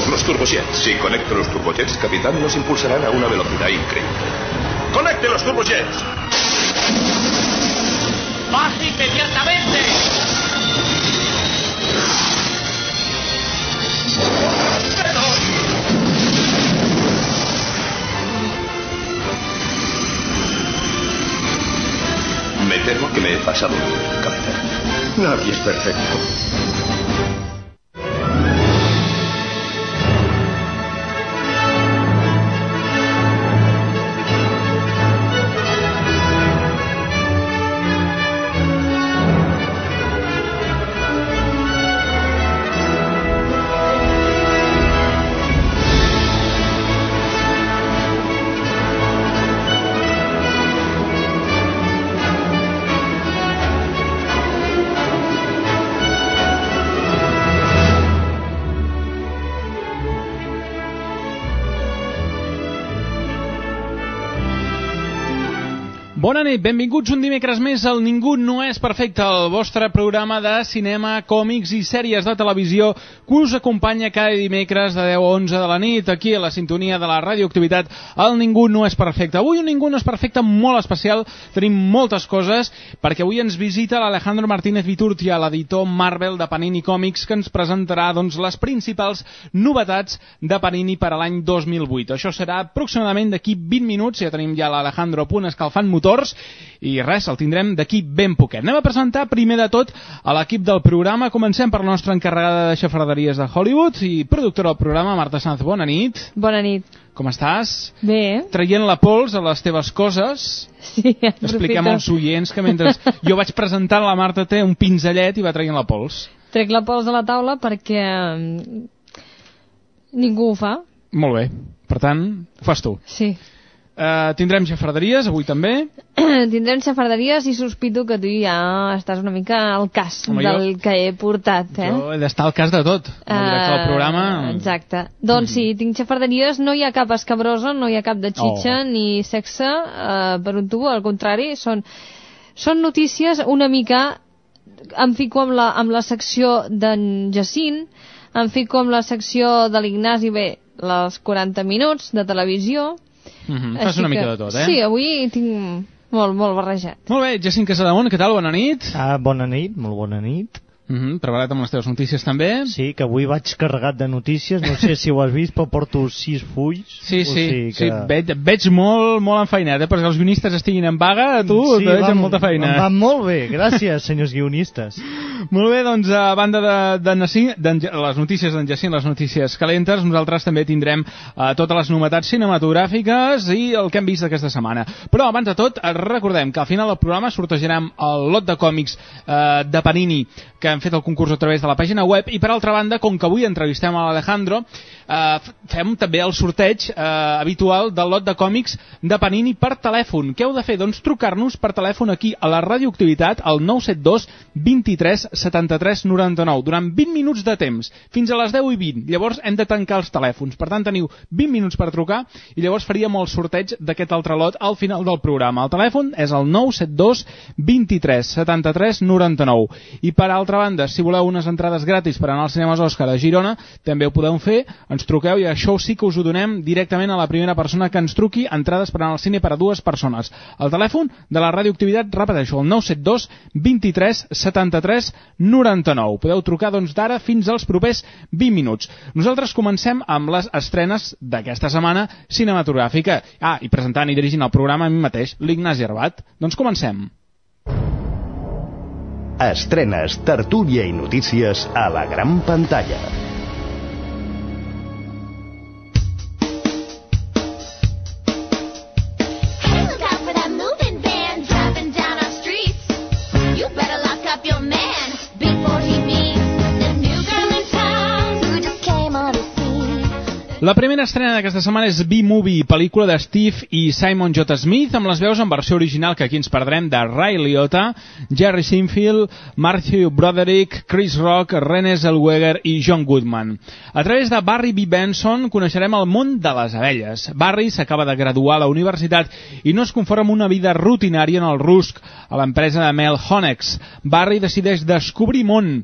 Son los turbojets. Si conecto los turbojets, capitán, nos impulsarán a una velocidad increíble. ¡Conecte los turbojets! ¡Baje inmediatamente! Me temo que me he pasado, capitán. Nadie es perfecto. Bona nit, benvinguts un dimecres més al Ningú no és perfecte, el vostre programa de cinema, còmics i sèries de televisió que us acompanya cada dimecres de 10 a 11 de la nit, aquí a la sintonia de la radioactivitat, el Ningú no és perfecte. Avui un Ningú no és perfecte molt especial, tenim moltes coses, perquè avui ens visita l'Alejandro Martínez Viturtia, l'editor Marvel de Panini Còmics, que ens presentarà doncs, les principals novetats de Panini per a l'any 2008. Això serà aproximadament d'aquí 20 minuts, ja tenim ja l'Alejandro a punt escalfant motor, motors i res, el tindrem d'aquí ben poquet. Anem a presentar primer de tot a l'equip del programa. Comencem per la nostra encarregada de xafarderies de Hollywood i productora del programa, Marta Sanz. Bona nit. Bona nit. Com estàs? Bé. Traient la pols a les teves coses. Sí, Expliquem als oients que mentre jo vaig presentar la Marta té un pinzellet i va traient la pols. Trec la pols a la taula perquè mm, ningú ho fa. Molt bé. Per tant, ho fas tu. Sí. Uh, tindrem xafarderies avui també. Tindrem xafarderies i sospito que tu ja estàs una mica al cas Home, del jo- que he portat, eh? Jo he d'estar al cas de tot. El director del Eh, programa... Exacte. Doncs sí, tinc xafarderies, no hi ha cap escabrosa, no hi ha cap de xitxa Oh. ni sexe eh, per un tubo, al contrari, són, són notícies una mica... Em fico amb la, amb la secció d'en Jacint, em fico amb la secció de l'Ignasi, bé, les 40 minuts de televisió... Mhm, Fas Així una mica que- de tot, eh? Sí, avui tinc molt, molt barrejat. Molt bé, Jacint Casademont, què tal? Bona nit. Ah, bona nit, molt bona nit. Mm -hmm, preparat amb les teves notícies també. Sí, que avui vaig carregat de notícies, no sé si ho has vist, però porto sis fulls. Sí, o sí, sigui sí veig, veig molt, molt enfeinat, eh? perquè els guionistes estiguin en vaga, tu sí, et veig amb molta feina. Em va molt bé, gràcies, senyors guionistes. Molt bé, doncs a banda de, de, d'en Ja- les notícies d'en Jacint, les notícies calentes, nosaltres també tindrem eh, totes les novetats cinematogràfiques i el que hem vist aquesta setmana. Però abans de tot, recordem que al final del programa sortejarem el lot de còmics eh, de Panini que han fet el concurs a través de la pàgina web i per altra banda, com que avui entrevistem a l'Alejandro, eh, fem també el sorteig eh, habitual del lot de còmics de Panini per telèfon. Què heu de fer? Doncs trucar-nos per telèfon aquí a la radioactivitat al 972 23 73 99 durant 20 minuts de temps, fins a les 10 i 20. Llavors hem de tancar els telèfons. Per tant, teniu 20 minuts per trucar i llavors faríem el sorteig d'aquest altre lot al final del programa. El telèfon és el 972 23 73 99. I per altra banda, si voleu unes entrades gratis per anar als cinemes Òscar a Girona, també ho podeu fer, ens truqueu i això sí que us ho donem directament a la primera persona que ens truqui, entrades per anar al cine per a dues persones. El telèfon de la radioactivitat, repeteixo, el 972 23 73 99. Podeu trucar doncs d'ara fins als propers 20 minuts. Nosaltres comencem amb les estrenes d'aquesta setmana cinematogràfica. Ah, i presentant i dirigint el programa a mi mateix, l'Ignasi Arbat. Doncs comencem. Estrenes, tertúlia i notícies a la gran pantalla. La primera estrena d'aquesta setmana és B-Movie, pel·lícula de Steve i Simon J. Smith, amb les veus en versió original que aquí ens perdrem de Ray Liotta, Jerry Sinfield, Matthew Broderick, Chris Rock, René Zellweger i John Goodman. A través de Barry B. Benson coneixerem el món de les abelles. Barry s'acaba de graduar a la universitat i no es conforma amb una vida rutinària en el rusc, a l'empresa de Mel Honex. Barry decideix descobrir món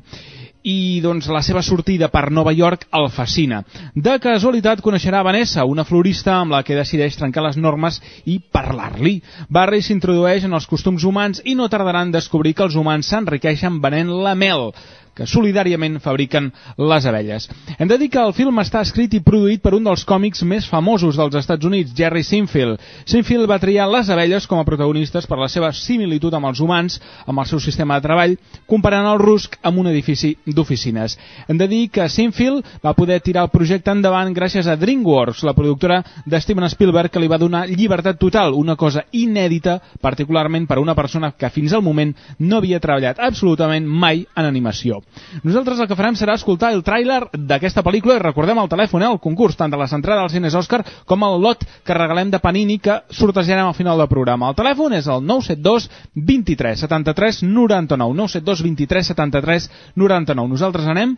i doncs, la seva sortida per Nova York el fascina. De casualitat coneixerà Vanessa, una florista amb la que decideix trencar les normes i parlar-li. Barry s'introdueix en els costums humans i no tardarà en descobrir que els humans s'enriqueixen venent la mel que solidàriament fabriquen les abelles. Hem de dir que el film està escrit i produït per un dels còmics més famosos dels Estats Units, Jerry Sinfield. Sinfield va triar les abelles com a protagonistes per la seva similitud amb els humans, amb el seu sistema de treball, comparant el rusc amb un edifici d'oficines. Hem de dir que Sinfield va poder tirar el projecte endavant gràcies a DreamWorks, la productora de Steven Spielberg, que li va donar llibertat total, una cosa inèdita, particularment per a una persona que fins al moment no havia treballat absolutament mai en animació. Nosaltres el que farem serà escoltar el tràiler d'aquesta pel·lícula i recordem el telèfon, eh, el concurs, tant de la centrada als cines Òscar com el lot que regalem de Panini que sortejarem al final del programa. El telèfon és el 972 23 73 99 972 23 73 99. Nosaltres anem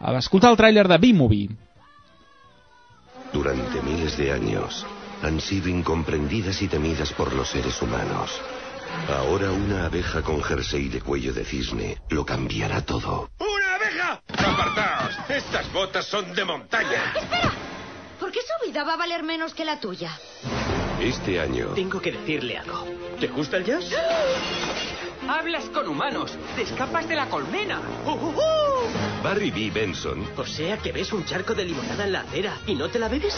a escoltar el tràiler de B-Movie. Durante miles de años han sido incomprendidas y temidas por los seres humanos. Ahora una abeja con jersey de cuello de cisne lo cambiará todo. ¡Una abeja! ¡Apartaos! Estas botas son de montaña. ¡Espera! ¿Por qué su vida va a valer menos que la tuya? Este año Tengo que decirle algo. ¿Te gusta el jazz? Hablas con humanos. Te escapas de la colmena. ¡Uh, uh, uh! Barry B. Benson O sea que ves un charco de limonada en la acera y no te la bebes.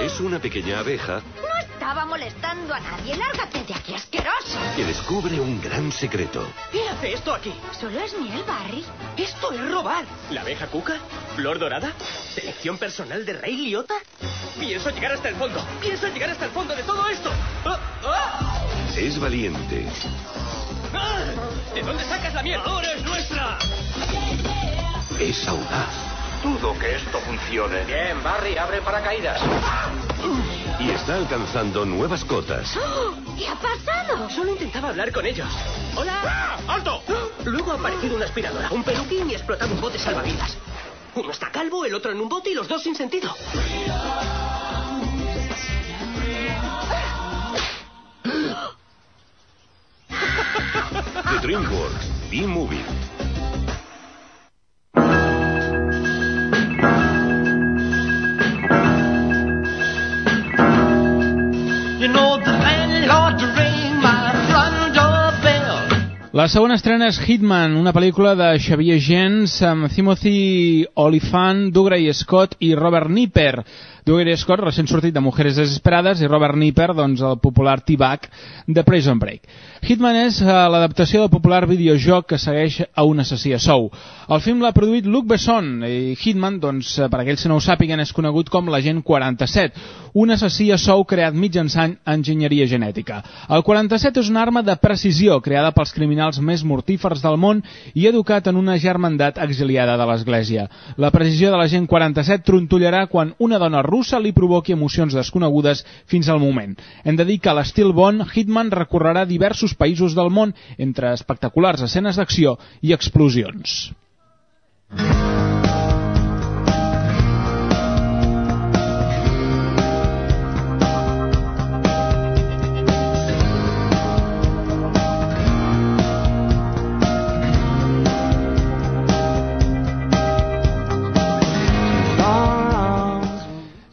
es una pequeña abeja No estaba molestando a nadie. Lárgate de aquí, asqueroso. que descubre un gran secreto. ¿Qué hace esto aquí? ¿Solo es miel, Barry? Esto es robar. ¿La abeja cuca? ¿Flor dorada? ¿Selección personal de Rey Liotta? Pienso llegar hasta el fondo. Pienso llegar hasta el fondo de todo esto. ¡Ah! ¡Ah! Es valiente. ¿De dónde sacas la miel? Ahora es nuestra. es audaz Dudo que esto funcione. Bien, Barry, abre paracaídas. y está alcanzando nuevas cotas. ¡Oh! ¿Qué ha pasado? Solo intentaba hablar con ellos. ¡Hola! ¡Alto! Luego ha aparecido una aspiradora, un peluquín y ha explotado un bote salvavidas. Uno está calvo, el otro en un bote y los dos sin sentido. Front door bell. La segona estrena és Hitman, una pel·lícula de Xavier Gens amb Timothy Olyphant, Dougray Scott i Robert Nipper. Dougray Scott, recent sortit de Mujeres Desesperades, i Robert Nipper, doncs, el popular T-Bag de Prison Break. Hitman és eh, l'adaptació del popular videojoc que segueix a un assassí a sou. El film l'ha produït Luc Besson i Hitman, doncs, eh, per aquells que no ho sàpiguen, és conegut com l'agent 47, un assassí a sou creat mitjançant enginyeria genètica. El 47 és una arma de precisió creada pels criminals més mortífers del món i educat en una germandat exiliada de l'Església. La precisió de l'agent 47 trontollarà quan una dona russa li provoqui emocions desconegudes fins al moment. Hem de dir que a l'estil Bond, Hitman recorrerà diversos països del món entre espectaculars escenes d'acció i explosions.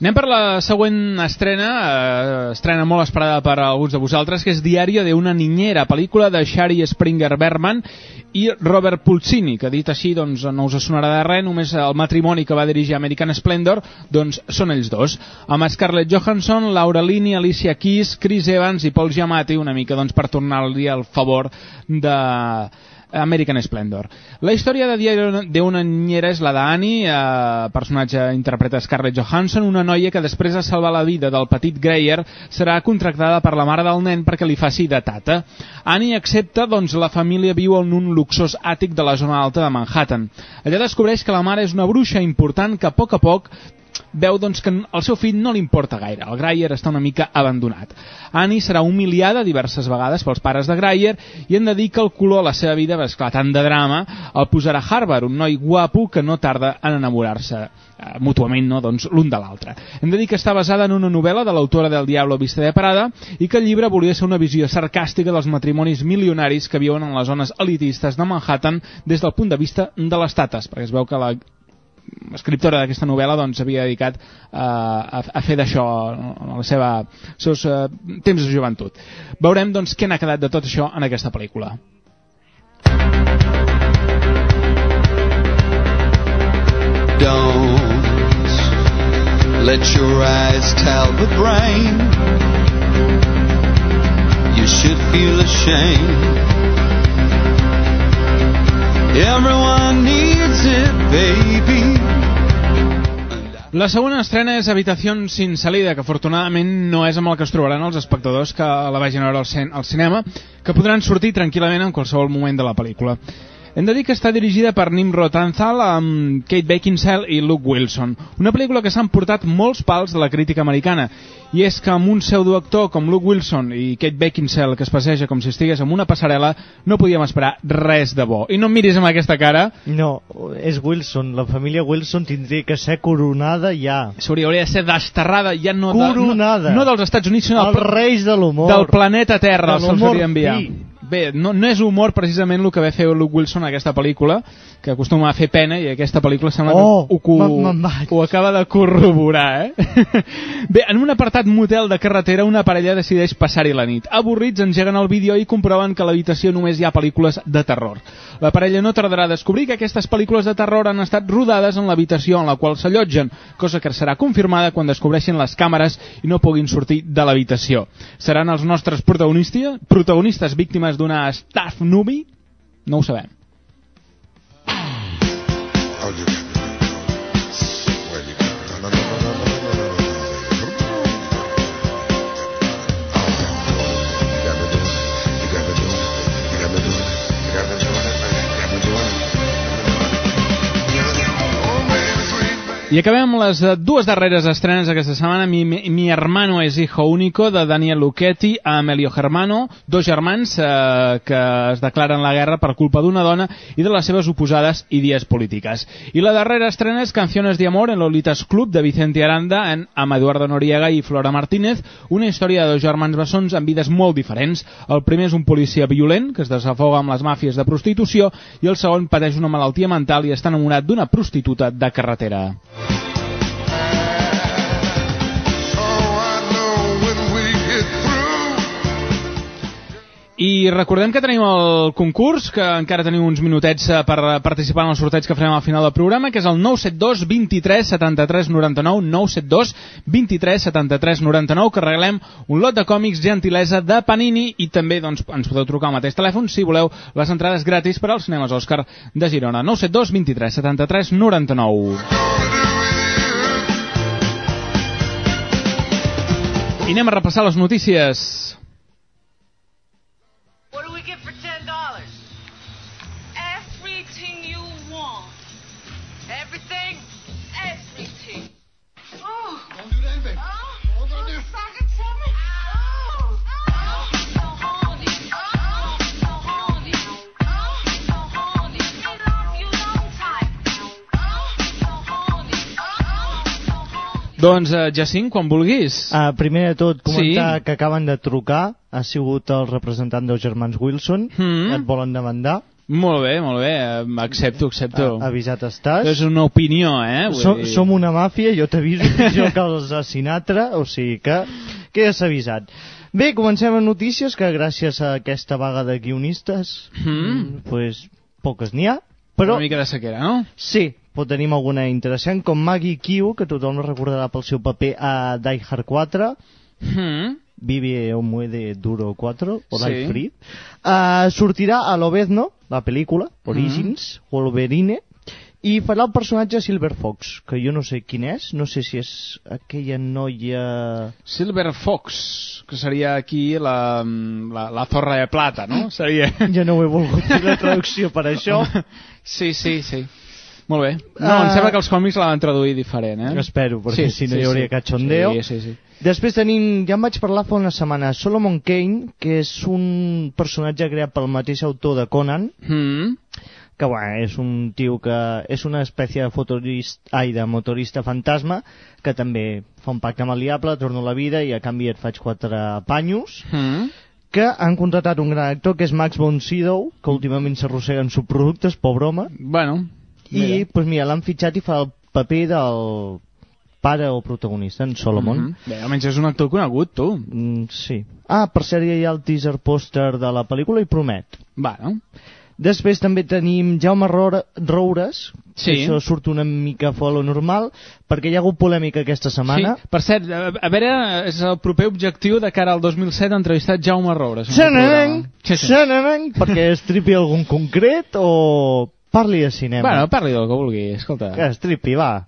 Anem per la següent estrena, eh, estrena molt esperada per alguns de vosaltres, que és Diario de una niñera, pel·lícula de Shari Springer Berman i Robert Pulcini, que dit així doncs, no us sonarà de res, només el matrimoni que va dirigir American Splendor doncs, són ells dos, amb Scarlett Johansson, Laura Linney, Alicia Keys, Chris Evans i Paul Giamatti, una mica doncs, per tornar-li al favor de American Splendor. La història de Diario de una niñera és la d'Annie, eh, personatge interpreta Scarlett Johansson, una noia que després de salvar la vida del petit Greyer serà contractada per la mare del nen perquè li faci de tata. Annie accepta, doncs la família viu en un luxós àtic de la zona alta de Manhattan. Allà descobreix que la mare és una bruixa important que a poc a poc veu doncs, que el seu fill no li importa gaire. El Greyer està una mica abandonat. Annie serà humiliada diverses vegades pels pares de Greyer i han de dir que el color a la seva vida, esclar, tant de drama, el posarà Harvard, un noi guapo que no tarda en enamorar-se eh, mútuament no? doncs, l'un de l'altre. Hem de dir que està basada en una novel·la de l'autora del Diablo Vista de Parada i que el llibre volia ser una visió sarcàstica dels matrimonis milionaris que viuen en les zones elitistes de Manhattan des del punt de vista de les tates, perquè es veu que la escriptora d'aquesta novel·la doncs havia dedicat eh, a, a fer d'això en els seva, seus eh, temps de joventut. Veurem doncs què n'ha quedat de tot això en aquesta pel·lícula. Don't let your eyes tell the brain. You should feel ashamed. Everyone needs it, baby. La segona estrena és Habitació sin salida, que afortunadament no és amb el que es trobaran els espectadors que la vagin a veure al, cin al cinema, que podran sortir tranquil·lament en qualsevol moment de la pel·lícula. Hem de dir que està dirigida per Nimrod Anzal amb Kate Beckinsale i Luke Wilson. Una pel·lícula que s'han portat molts pals de la crítica americana. I és que amb un pseudoactor com Luke Wilson i Kate Beckinsale que es passeja com si estigués en una passarel·la no podíem esperar res de bo. I no em miris amb aquesta cara. No, és Wilson. La família Wilson tindria que ser coronada ja. S'hauria hauria de ser desterrada ja no, Coronada. de, no, no dels Estats Units, sinó Els reis de l'humor. del planeta Terra De se'ls hauria fi. Bé, no, no és humor precisament el que va fer Luke Wilson en aquesta pel·lícula, que acostuma a fer pena, i aquesta pel·lícula sembla Oh, que ho, ho, ho acaba de corroborar, eh? Bé, en un apartat motel de carretera, una parella decideix passar-hi la nit. Avorrits, engeguen el vídeo i comproven que a l'habitació només hi ha pel·lícules de terror. La parella no tardarà a descobrir que aquestes pel·lícules de terror han estat rodades en l'habitació en la qual s'allotgen, cosa que serà confirmada quan descobreixin les càmeres i no puguin sortir de l'habitació. Seran els nostres protagonistes, protagonistes víctimes d'una staff movie? No ho sabem. I acabem amb les eh, dues darreres estrenes aquesta setmana. Mi, mi, hermano es hijo único, de Daniel Lucchetti a Emilio Germano, dos germans eh, que es declaren la guerra per culpa d'una dona i de les seves oposades idees polítiques. I la darrera estrena és Canciones de Amor en Lolitas Club, de Vicente Aranda, en, amb Eduardo Noriega i Flora Martínez, una història de dos germans bessons amb vides molt diferents. El primer és un policia violent, que es desafoga amb les màfies de prostitució, i el segon pateix una malaltia mental i està enamorat d'una prostituta de carretera. I recordem que tenim el concurs, que encara teniu uns minutets eh, per eh, participar en el sorteig que farem al final del programa, que és el 972 23 73 99, 972 23 73 99, que regalem un lot de còmics gentilesa de Panini i també doncs, ens podeu trucar al mateix telèfon si voleu les entrades gratis per als cinemes Òscar de Girona. 972 23 73 99. I anem a repassar les notícies. Get for ten dollars? Everything you want. Everything? Everything. Oh. Don't do that, baby. Oh. Gonna do? Sock it to me. Oh. Oh. So horny. Oh. So horny. Oh. So horny. You long time. Oh. So horny. Oh. So horny. Doncs, eh, Jacint, quan vulguis. Uh, primer de tot, comentar Sí. que acaben de trucar. Ha sigut el representant dels germans Wilson. Mm. Et volen demandar. Molt bé, molt bé. Accepto, accepto. A, avisat estàs. És una opinió, eh? Vull So, dir- som una màfia, jo t'aviso pitjor que els Sinatra, o sigui que quedes avisat. Bé, comencem amb notícies, que gràcies a aquesta vaga de guionistes, Mm. pues, poques n'hi ha, però Una mica de sequera, no? sí, però tenim alguna interessant, com Maggie Q, que tothom recordarà pel seu paper a Die Hard 4, Mm. Vive o muere duro 4, o Sí. Free, uh, sortirà a l'Obezno, la pel·lícula, Origins, Wolverine, i farà el personatge Silver Fox, que jo no sé quin és, no sé si és aquella noia... Silver Fox, que seria aquí la, la, la zorra de plata, no? Seria... Ja no ho he volgut fer la traducció per això. Sí, sí, sí. Molt bé. No, Ah. em sembla que els còmics la van traduir diferent, eh? Espero, perquè si no hi hauria cachondeo. Sí, sí, sí. Després tenim, ja en vaig parlar fa una setmana, Solomon Kane, que és un personatge creat pel mateix autor de Conan, Mm. que bueno, és un tio que és una espècie de, fotorist, ai, de motorista fantasma que també fa un pacte amb el diable, torno a la vida i a canvi et faig quatre panyos Mm. que han contratat un gran actor que és Max von Sydow que últimament s'arrossega en subproductes, pobre home Bueno, i mira. pues mira, l'han fitxat i fa el paper del pare o protagonista, en Solomon Mhm. Bé, almenys és un actor conegut, tu. Mm, sí. Ah, per cert, ja hi ha el teaser pòster de la pel·lícula i promet. Bueno. Després també tenim Jaume Roures, Sí. que això surt una mica fora lo normal, perquè hi ha hagut polèmica aquesta setmana. Sí. Per cert, a, a veure, és el proper objectiu de cara al 2007 entrevistat Jaume Roures. en el Xananang, programa. Sí, sí. xananang, perquè es tripi algun concret o parli de cinema. Bueno, parli del que vulgui, escolta. Que es tripi, va.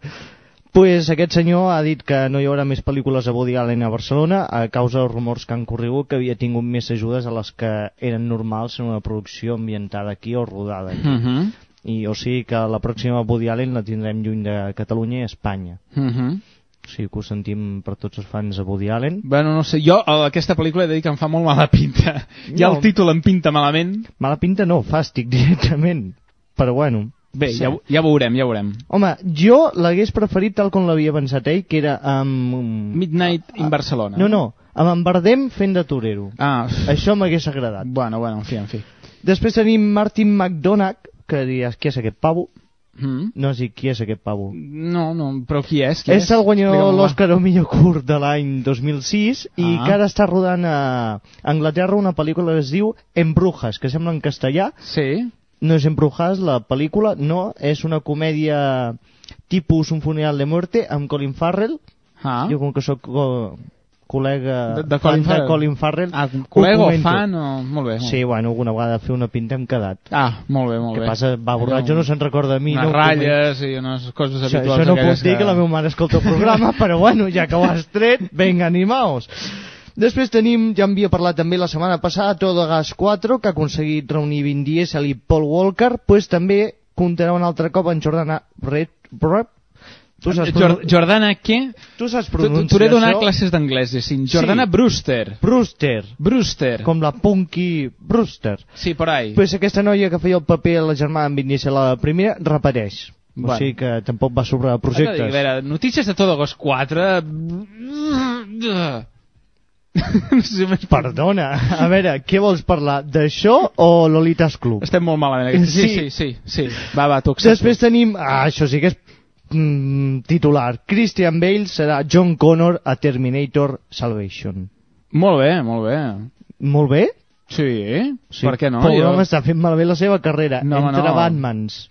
Pues aquest senyor ha dit que no hi haurà més pel·lícules a Woody Allen a Barcelona a causa dels rumors que han corregut que havia tingut més ajudes a les que eren normals en una producció ambientada aquí o rodada aquí. Mhm. I o sigui que la pròxima Woody Allen la tindrem lluny de Catalunya i Espanya. Mhm. O sigui que ho sentim per tots els fans de Woody Allen. Bueno, no sé, jo a aquesta pel·lícula he de dir que em fa molt mala pinta. Ja No. el títol em pinta malament. Mala pinta no, fàstic directament. Però bueno. Bé, Sí. ja, ja veurem, ja veurem. Home, jo l'hagués preferit tal com l'havia pensat ell, que era amb... Midnight in Barcelona. No, no, amb en Bardem fent de torero. Ah, Això m'hagués agradat. bueno, bueno, en fi, en fi. Després tenim Martin McDonagh, que diries, qui és aquest pavo? Mm? No sé qui és aquest pavo. No, no, però qui és? Qui és el guanyador va. l'Oscar al millor curt de l'any 2006 i Ah. que ara està rodant a Anglaterra una pel·lícula que es diu Embrujas, que sembla en castellà. Sí. No és Embrujas la pel·lícula, no, és una comèdia tipus Un funeral de muerte amb Colin Farrell. Ah. Jo com que sóc co col·lega De- de fan Colin Farrell. de Colin Farrell Ah, col·lega o fan o... Molt bé. Molt Sí, bueno, alguna vegada a fer una pinta hem quedat. Ah, molt bé, molt Què bé. passa? Va borratxo, no se'n recorda de mi. Unes no ratlles i unes coses Això, habituals. això no aquelles puc dir que la meva mare escolta el programa, però bueno, ja que ho has tret, venga, animaos. Després tenim, ja en havia parlat també la setmana passada, Todo Gas 4, que ha aconseguit reunir Vin Diesel i Paul Walker, pues també comptarà un altre cop en Jordana Red... Red tu saps, Jor Jordana què? tu saps pronunciar T'hauré donat això? classes d'anglès, Jacint. Jordana Sí. Brewster. Brewster, Brewster. com la Punky Brewster. Sí, por ahí. Pues aquesta noia que feia el paper a la germana en Vin Diesel a la primera, repeteix. Bueno. O sigui que tampoc va dic, projectes. A veure, notícies de Todo Gos 4... m'he- Perdona, a veure, què vols parlar? D'això o Lolitas Club? Estem molt malament. aquí. Sí, sí, sí, sí. Va, va, tu accepto. Després tenim, ah, això sí que és mm, titular, Christian Bale serà John Connor a Terminator Salvation. Molt bé, molt bé. Molt bé? Sí, Sí. per què no? Pobre Jo- està fent malbé la seva carrera. No, entre no. Batmans,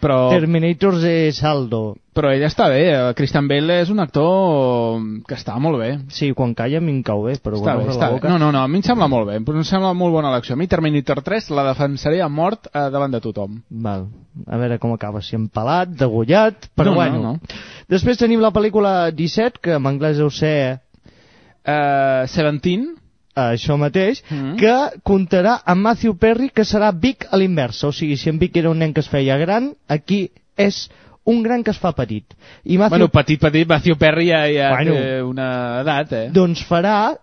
Però, Terminators de Saldo. però ell està bé. eh, Christian Bale és un actor que està molt bé. Sí, quan calla a mi em cau bé, però Està quan bé, està la bé. boca... No, no, no, a mi em sembla molt bé. Em sembla molt bona elecció. A mi Terminator 3 la defensaré a mort eh, davant de tothom. Val. A veure com acaba, si empalat, degullat, però No, no, bueno. no. Després tenim la pel·lícula 17, que en anglès deu ser Uh, Seventeen. Això mateix, Mhm. que comptarà amb Matthew Perry, que serà Vic a l'inversa. O sigui, si en Vic era un nen que es feia gran, aquí és un gran que es fa petit. I Matthew Bueno, petit, petit, Matthew Perry ja, ja Bueno. té una edat, eh? doncs farà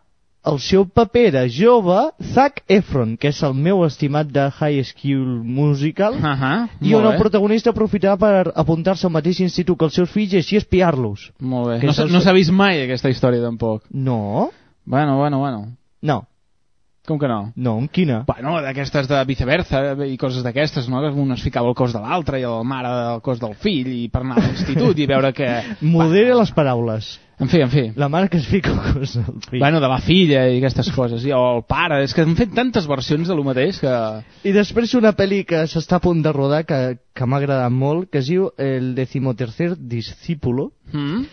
el seu paper de jove Zac Efron, que és el meu estimat de High School Musical, Uh -huh, i on el protagonista aprofitarà per apuntar-se al mateix institut que els seus fills i així espiar-los. Molt bé. No, no s'ha vist mai aquesta història, tampoc. No, Bueno, bueno, bueno. No, Com que no? no, en quina? Bueno, d'aquestes de viceversa i coses d'aquestes, no? Que un es ficava al cos de l'altre i el mare al cos del fill i per anar a l'institut i veure que... Modera les paraules. En fi, en fi. La mare que es fica al cos del fill. Bueno, de la filla i aquestes coses. I, el pare. És que han fet tantes versions de lo mateix que... I després una pel·li que s'està a punt de rodar que, que m'ha agradat molt, que es diu El decimotercer discípulo, Mm?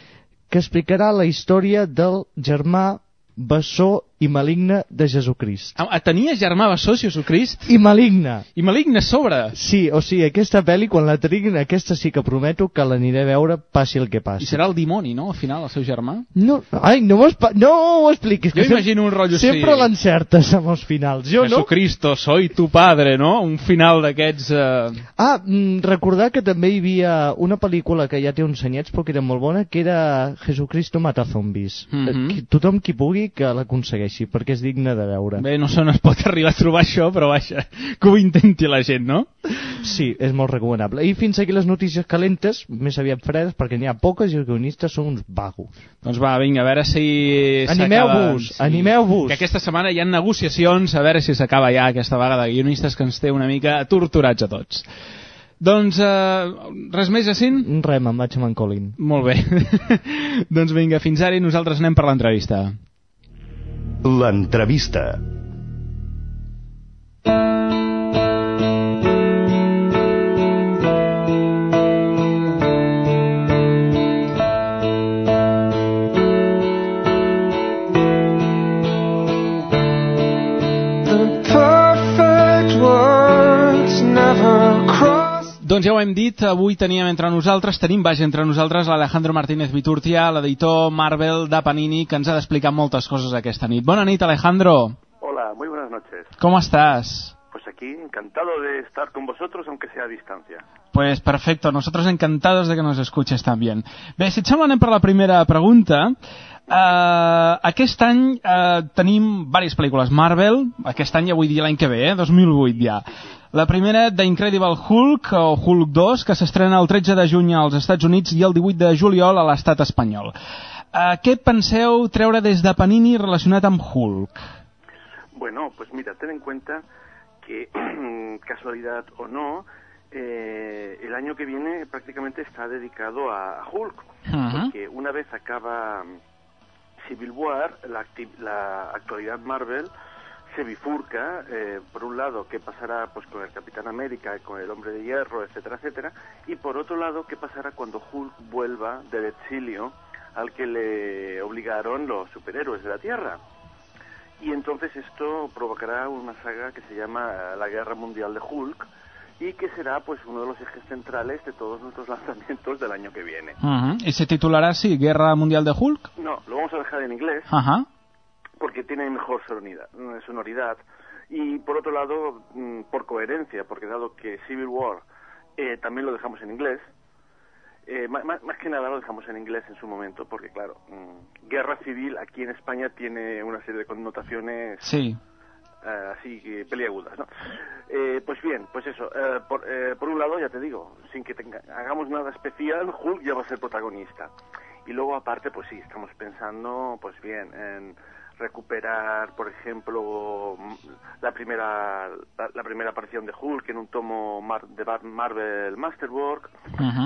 que explicarà la història del germà bessó i Maligne de Jesucrist. Ah, Tenia germà bessó, Jesucrist? I Maligne. I Maligne sobre? Sí, o sigui, aquesta pel·li, quan la triguin, aquesta sí que prometo que l'aniré a veure passi el que passi. I serà el dimoni, no, al final, el seu germà? No, ai, no, m'ho no ho expliquis. Jo que imagino un rotllo així. Sempre l'encertes amb els finals. Jo no. Jesucristo, soy tu padre, no? Un final d'aquests... Eh... Ah, mm, recordar que també hi havia una pel·lícula que ja té uns anyets però que era molt bona, que era Jesucristo mata zombis. Eh, qui- Tothom qui pugui que l'aconsegueixi, perquè és digne de veure. Bé, no se n'es pot arribar a trobar això, però vaja, que ho intenti la gent, no? Sí, és molt recomanable. I fins aquí les notícies calentes, més aviat fredes, perquè n'hi ha poques i els guionistes són uns vagos. Doncs va, vinga, a veure si... Animeu-vos, s'acaba- animeu-vos. Que aquesta setmana hi ha negociacions, a veure si s'acaba ja aquesta vaga de guionistes que ens té una mica torturats a tots. Doncs, eh, res més, Jacint? Res, me'n vaig amb en Colin. Molt bé. doncs vinga, fins ara i nosaltres anem per l'entrevista. L'entrevista. Doncs ja ho hem dit, avui teníem entre nosaltres, tenim baix entre nosaltres l'Alejandro Martínez Viturtia, l'editor Marvel de Panini, que ens ha d'explicar moltes coses aquesta nit. Bona nit, Alejandro. Hola, muy buenas noches. Com estàs? Pues aquí encantado de estar con vosotros, aunque sea a distancia. Pues perfecto, nosotros encantados de que nos escuches también. Bé, si et sembla, anem per la primera pregunta. Uh, aquest any uh, tenim diverses pel·lícules Marvel, aquest any ja vull dir l'any que ve, eh? 2008 ja. La primera, The Incredible Hulk, o Hulk 2, que s'estrena el 13 de juny als Estats Units i el 18 de juliol a l'estat espanyol. Uh, què penseu treure des de Panini relacionat amb Hulk? Bueno, pues mira, ten en cuenta que, casualidad o no, eh, el año que viene prácticamente está dedicado a, Hulk. Porque una vez acaba Civil War, la, la actualidad Marvel se bifurca, eh, por un lado, qué pasará pues con el Capitán América, con el Hombre de Hierro, etcétera, etcétera, y por otro lado, qué pasará cuando Hulk vuelva del exilio al que le obligaron los superhéroes de la Tierra. Y entonces esto provocará una saga que se llama La Guerra Mundial de Hulk y que será pues uno de los ejes centrales de todos nuestros lanzamientos del año que viene. Uh I se titularà así, Guerra Mundial de Hulk? No, lo vamos a dejar en inglés Ajá. Porque tiene mejor sonoridad, sonoridad. y por otro lado mm, por coherencia, porque dado que Civil War eh, también lo dejamos en inglés, eh, ma- más, que nada lo dejamos en inglés en su momento, porque claro, mm, guerra civil aquí en España tiene una serie de connotaciones Sí. eh, así que peliagudas, ¿no? Eh, pues bien, pues eso, eh, por, eh, por un lado, ya te digo, sin que tenga- hagamos nada especial, Hulk ya va a ser protagonista. Y luego, aparte, pues sí, estamos pensando, pues bien, en recuperar, por ejemplo, la primera la, la primera aparición de Hulk en un tomo mar- de Marvel Masterwork.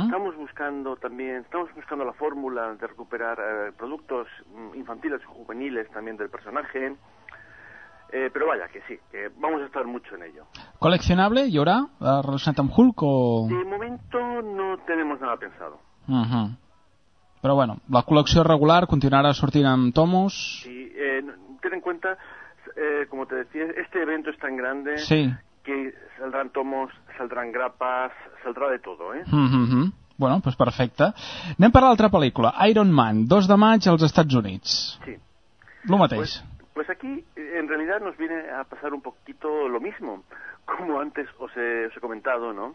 Estamos buscando también, estamos buscando la fórmula de recuperar eh, productos mm, infantiles y juveniles también del personaje. Eh, pero vaya, que sí, que vamos a estar mucho en ello. Eh, relacionat amb Hulk o...? De momento no tenemos nada pensado. Uh Però bueno, la col·lecció regular continuarà sortint amb tomos... Y eh, ten en cuenta, eh, como te decía, este evento es tan grande Sí. que saldrán tomos, saldrán grapas, saldrá de todo, ¿eh? Mm Bueno, doncs perfecte. Anem per l'altra pel·lícula, Iron Man, 2 de maig als Estats Units. Sí. Lo mateix. Pues aquí eh, en realidad nos viene a pasar un poquito lo mismo, como antes os he, os he comentado, ¿no?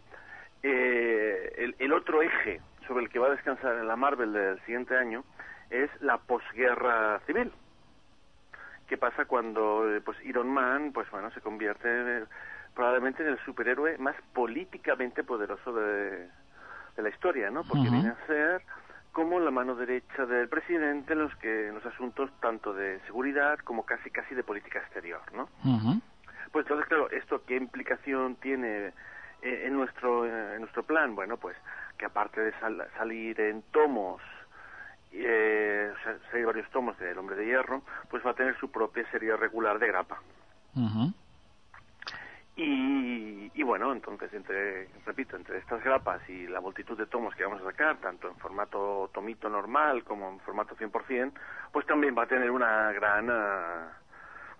Eh, el, el otro eje sobre el que va a descansar la Marvel del siguiente año es la posguerra civil. ¿Qué pasa cuando eh, pues Iron Man pues bueno se convierte eh, probablemente en el superhéroe más políticamente poderoso de, de la historia, ¿no? Porque viene a ser como la mano derecha del presidente en los que en los asuntos tanto de seguridad como casi casi de política exterior, ¿no? Pues entonces, claro, ¿esto qué implicación tiene eh, en nuestro en nuestro plan? Bueno, pues que aparte de sal- salir en tomos, eh, o sea, salir varios tomos del Hombre de Hierro, pues va a tener su propia serie regular de grapa. Y, y bueno, entonces, entre, repito, entre estas grapas y la multitud de tomos que vamos a sacar, tanto en formato tomito normal como en formato 100%, pues también va a tener una gran, ah,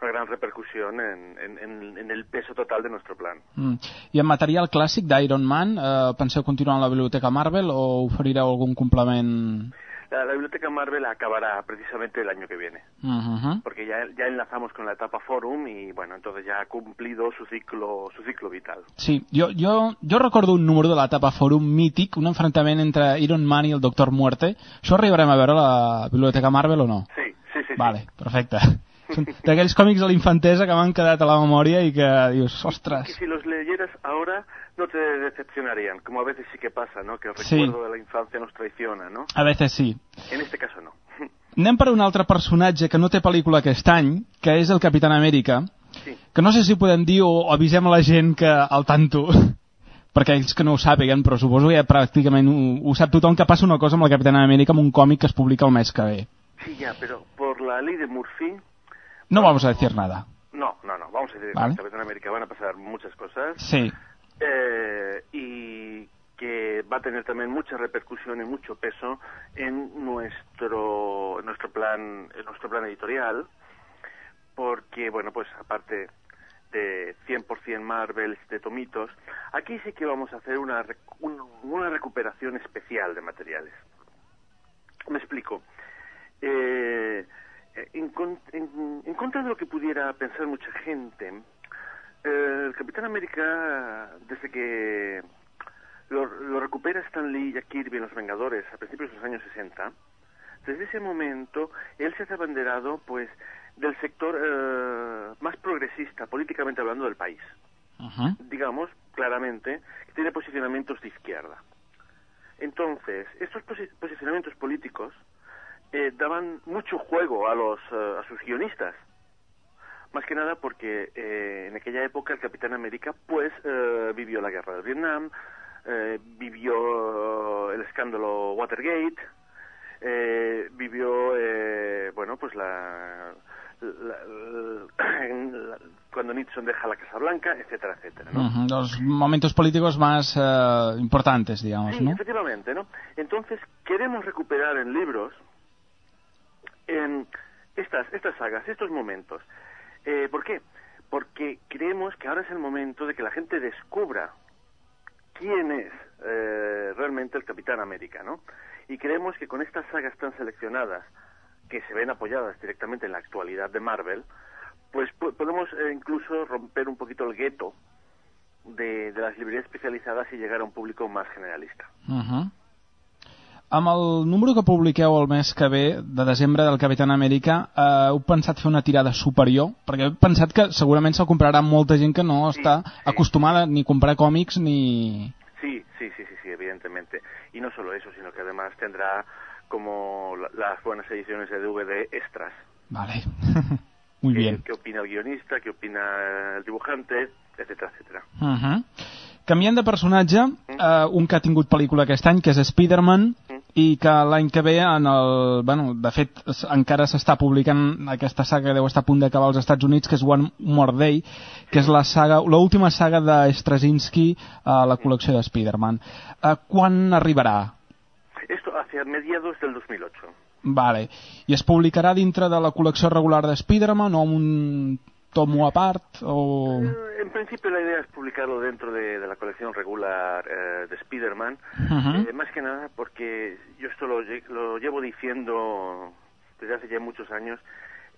una gran repercusión en, en- en- en el peso total de nuestro plan. Mm. I en material clàssic d'Iron Man, eh, penseu continuar en la biblioteca Marvel o oferireu algun complement? La, la biblioteca Marvel acabará precisamente el año que viene, Uh porque ya, ya enlazamos con la etapa Forum y bueno, entonces ya ha cumplido su ciclo, su ciclo vital. Sí, jo, jo, jo recordo un número de l'etapa Fòrum mític, un enfrontament entre Iron Man i el Doctor Muerte. Això arribarem a veure a la Biblioteca Marvel o no? Sí, sí, sí. Vale, perfecte. D'aquells còmics de la infantesa que m'han quedat a la memòria i que dius, Que ostres... si los leyeras ahora no te decepcionarían, como a veces sí que pasa, ¿no? Que el Sí. recuerdo de la infancia nos traiciona, ¿no? A veces sí. En este caso no. Anem per un altre personatge que no té pel·lícula aquest any, que és el Capitán Amèrica, Sí. que no sé si podem dir o, avisem a la gent que al tanto, perquè ells que no ho sàpiguen, però suposo que ja pràcticament ho, ho sap tothom que passa una cosa amb el Capitán Amèrica amb un còmic que es publica el mes que ve. Sí, ya, pero por la ley de Murphy, No vamos a decir nada. no, no, no, vamos a decir que Vale. en Capitán América van a pasar muchas cosas. Sí. eh, y que va a tener también mucha repercusión y mucho peso en nuestro en nuestro plan en nuestro plan editorial porque bueno pues aparte de 100% Marvel de tomitos aquí sí que vamos a hacer una una recuperación especial de materiales me explico eh, en, con- en- en contra de lo que pudiera pensar mucha gente eh, el Capitán América, desde que lo, lo recupera Stan Lee y Jack Kirby en Los Vengadores a principios de los años 60, desde ese momento él se hace abanderado pues del sector eh, más progresista, políticamente hablando, del país. Digamos claramente que tiene posicionamientos de izquierda. Entonces, estos posi- posicionamientos políticos eh, daban mucho juego a, los, eh, a sus guionistas. Más que nada porque eh, en aquella época el Capitán América pues eh, vivió la guerra de Vietnam, eh, vivió el escándalo Watergate, eh, vivió eh, bueno pues la, la- la- cuando Nixon deja la Casa Blanca, etcétera, etcétera. ¿no? Los momentos políticos más eh, importantes, digamos, Sí, ¿no? efectivamente, ¿no? Entonces, queremos recuperar en libros en estas, estas sagas, estos momentos. Eh, ¿Por qué? Porque creemos que ahora es el momento de que la gente descubra quién es eh, realmente el Capitán América, ¿no? Y creemos que con estas sagas tan seleccionadas, que se ven apoyadas directamente en la actualidad de Marvel, pues po- podemos eh, incluso romper un poquito el gueto de, de las librerías especializadas y llegar a un público más generalista. Uh. Amb el número que publiqueu el mes que ve, de desembre, del Capitán Amèrica, eh, heu pensat fer una tirada superior? Perquè heu pensat que segurament se'l comprarà molta gent que no està acostumada ni a comprar còmics ni... Sí, sí, sí, sí, sí, evidentemente. Y no solo eso, sino que además tendrá como la- las buenas ediciones de DVD extras. Vale. Muy ¿Qué- bien. ¿Qué opina el guionista? ¿Qué opina el dibujante? Etcétera, etcétera. Uh -huh. Canviant de personatge, eh, un que ha tingut pel·lícula aquest any, que és Spider-Man, i que l'any que ve, en el, bueno, de fet, encara s'està publicant aquesta saga que deu estar a punt d'acabar als Estats Units, que és One More Day, que és la saga, l'última saga de Straczynski a la col·lecció de Spider-Man. Eh, quan arribarà? Esto hacia mediados del 2008. Vale. I es publicarà dintre de la col·lecció regular de Spider-Man o amb un tomo a part? O... Eh, En principio la idea es publicarlo dentro de, de la colección regular eh, de Spider-Man, Ujú. eh, más que nada porque yo esto lo, lo llevo diciendo desde hace ya muchos años.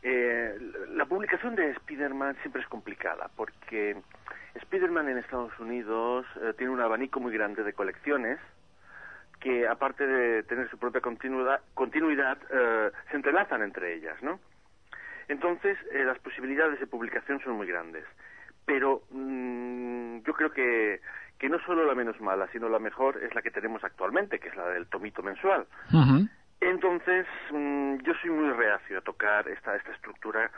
Eh, la publicación de Spider-Man siempre es complicada porque Spider-Man en Estados Unidos eh, tiene un abanico muy grande de colecciones que aparte de tener su propia continuidad, continuidad eh, se entrelazan entre ellas, ¿no? Entonces, eh, las posibilidades de publicación son muy grandes. Pero mm, yo creo que, que no solo la menos mala, sino la mejor es la que tenemos actualmente, que es la del tomito mensual. Ujú. Entonces, mm, yo soy muy reacio a tocar esta, esta estructura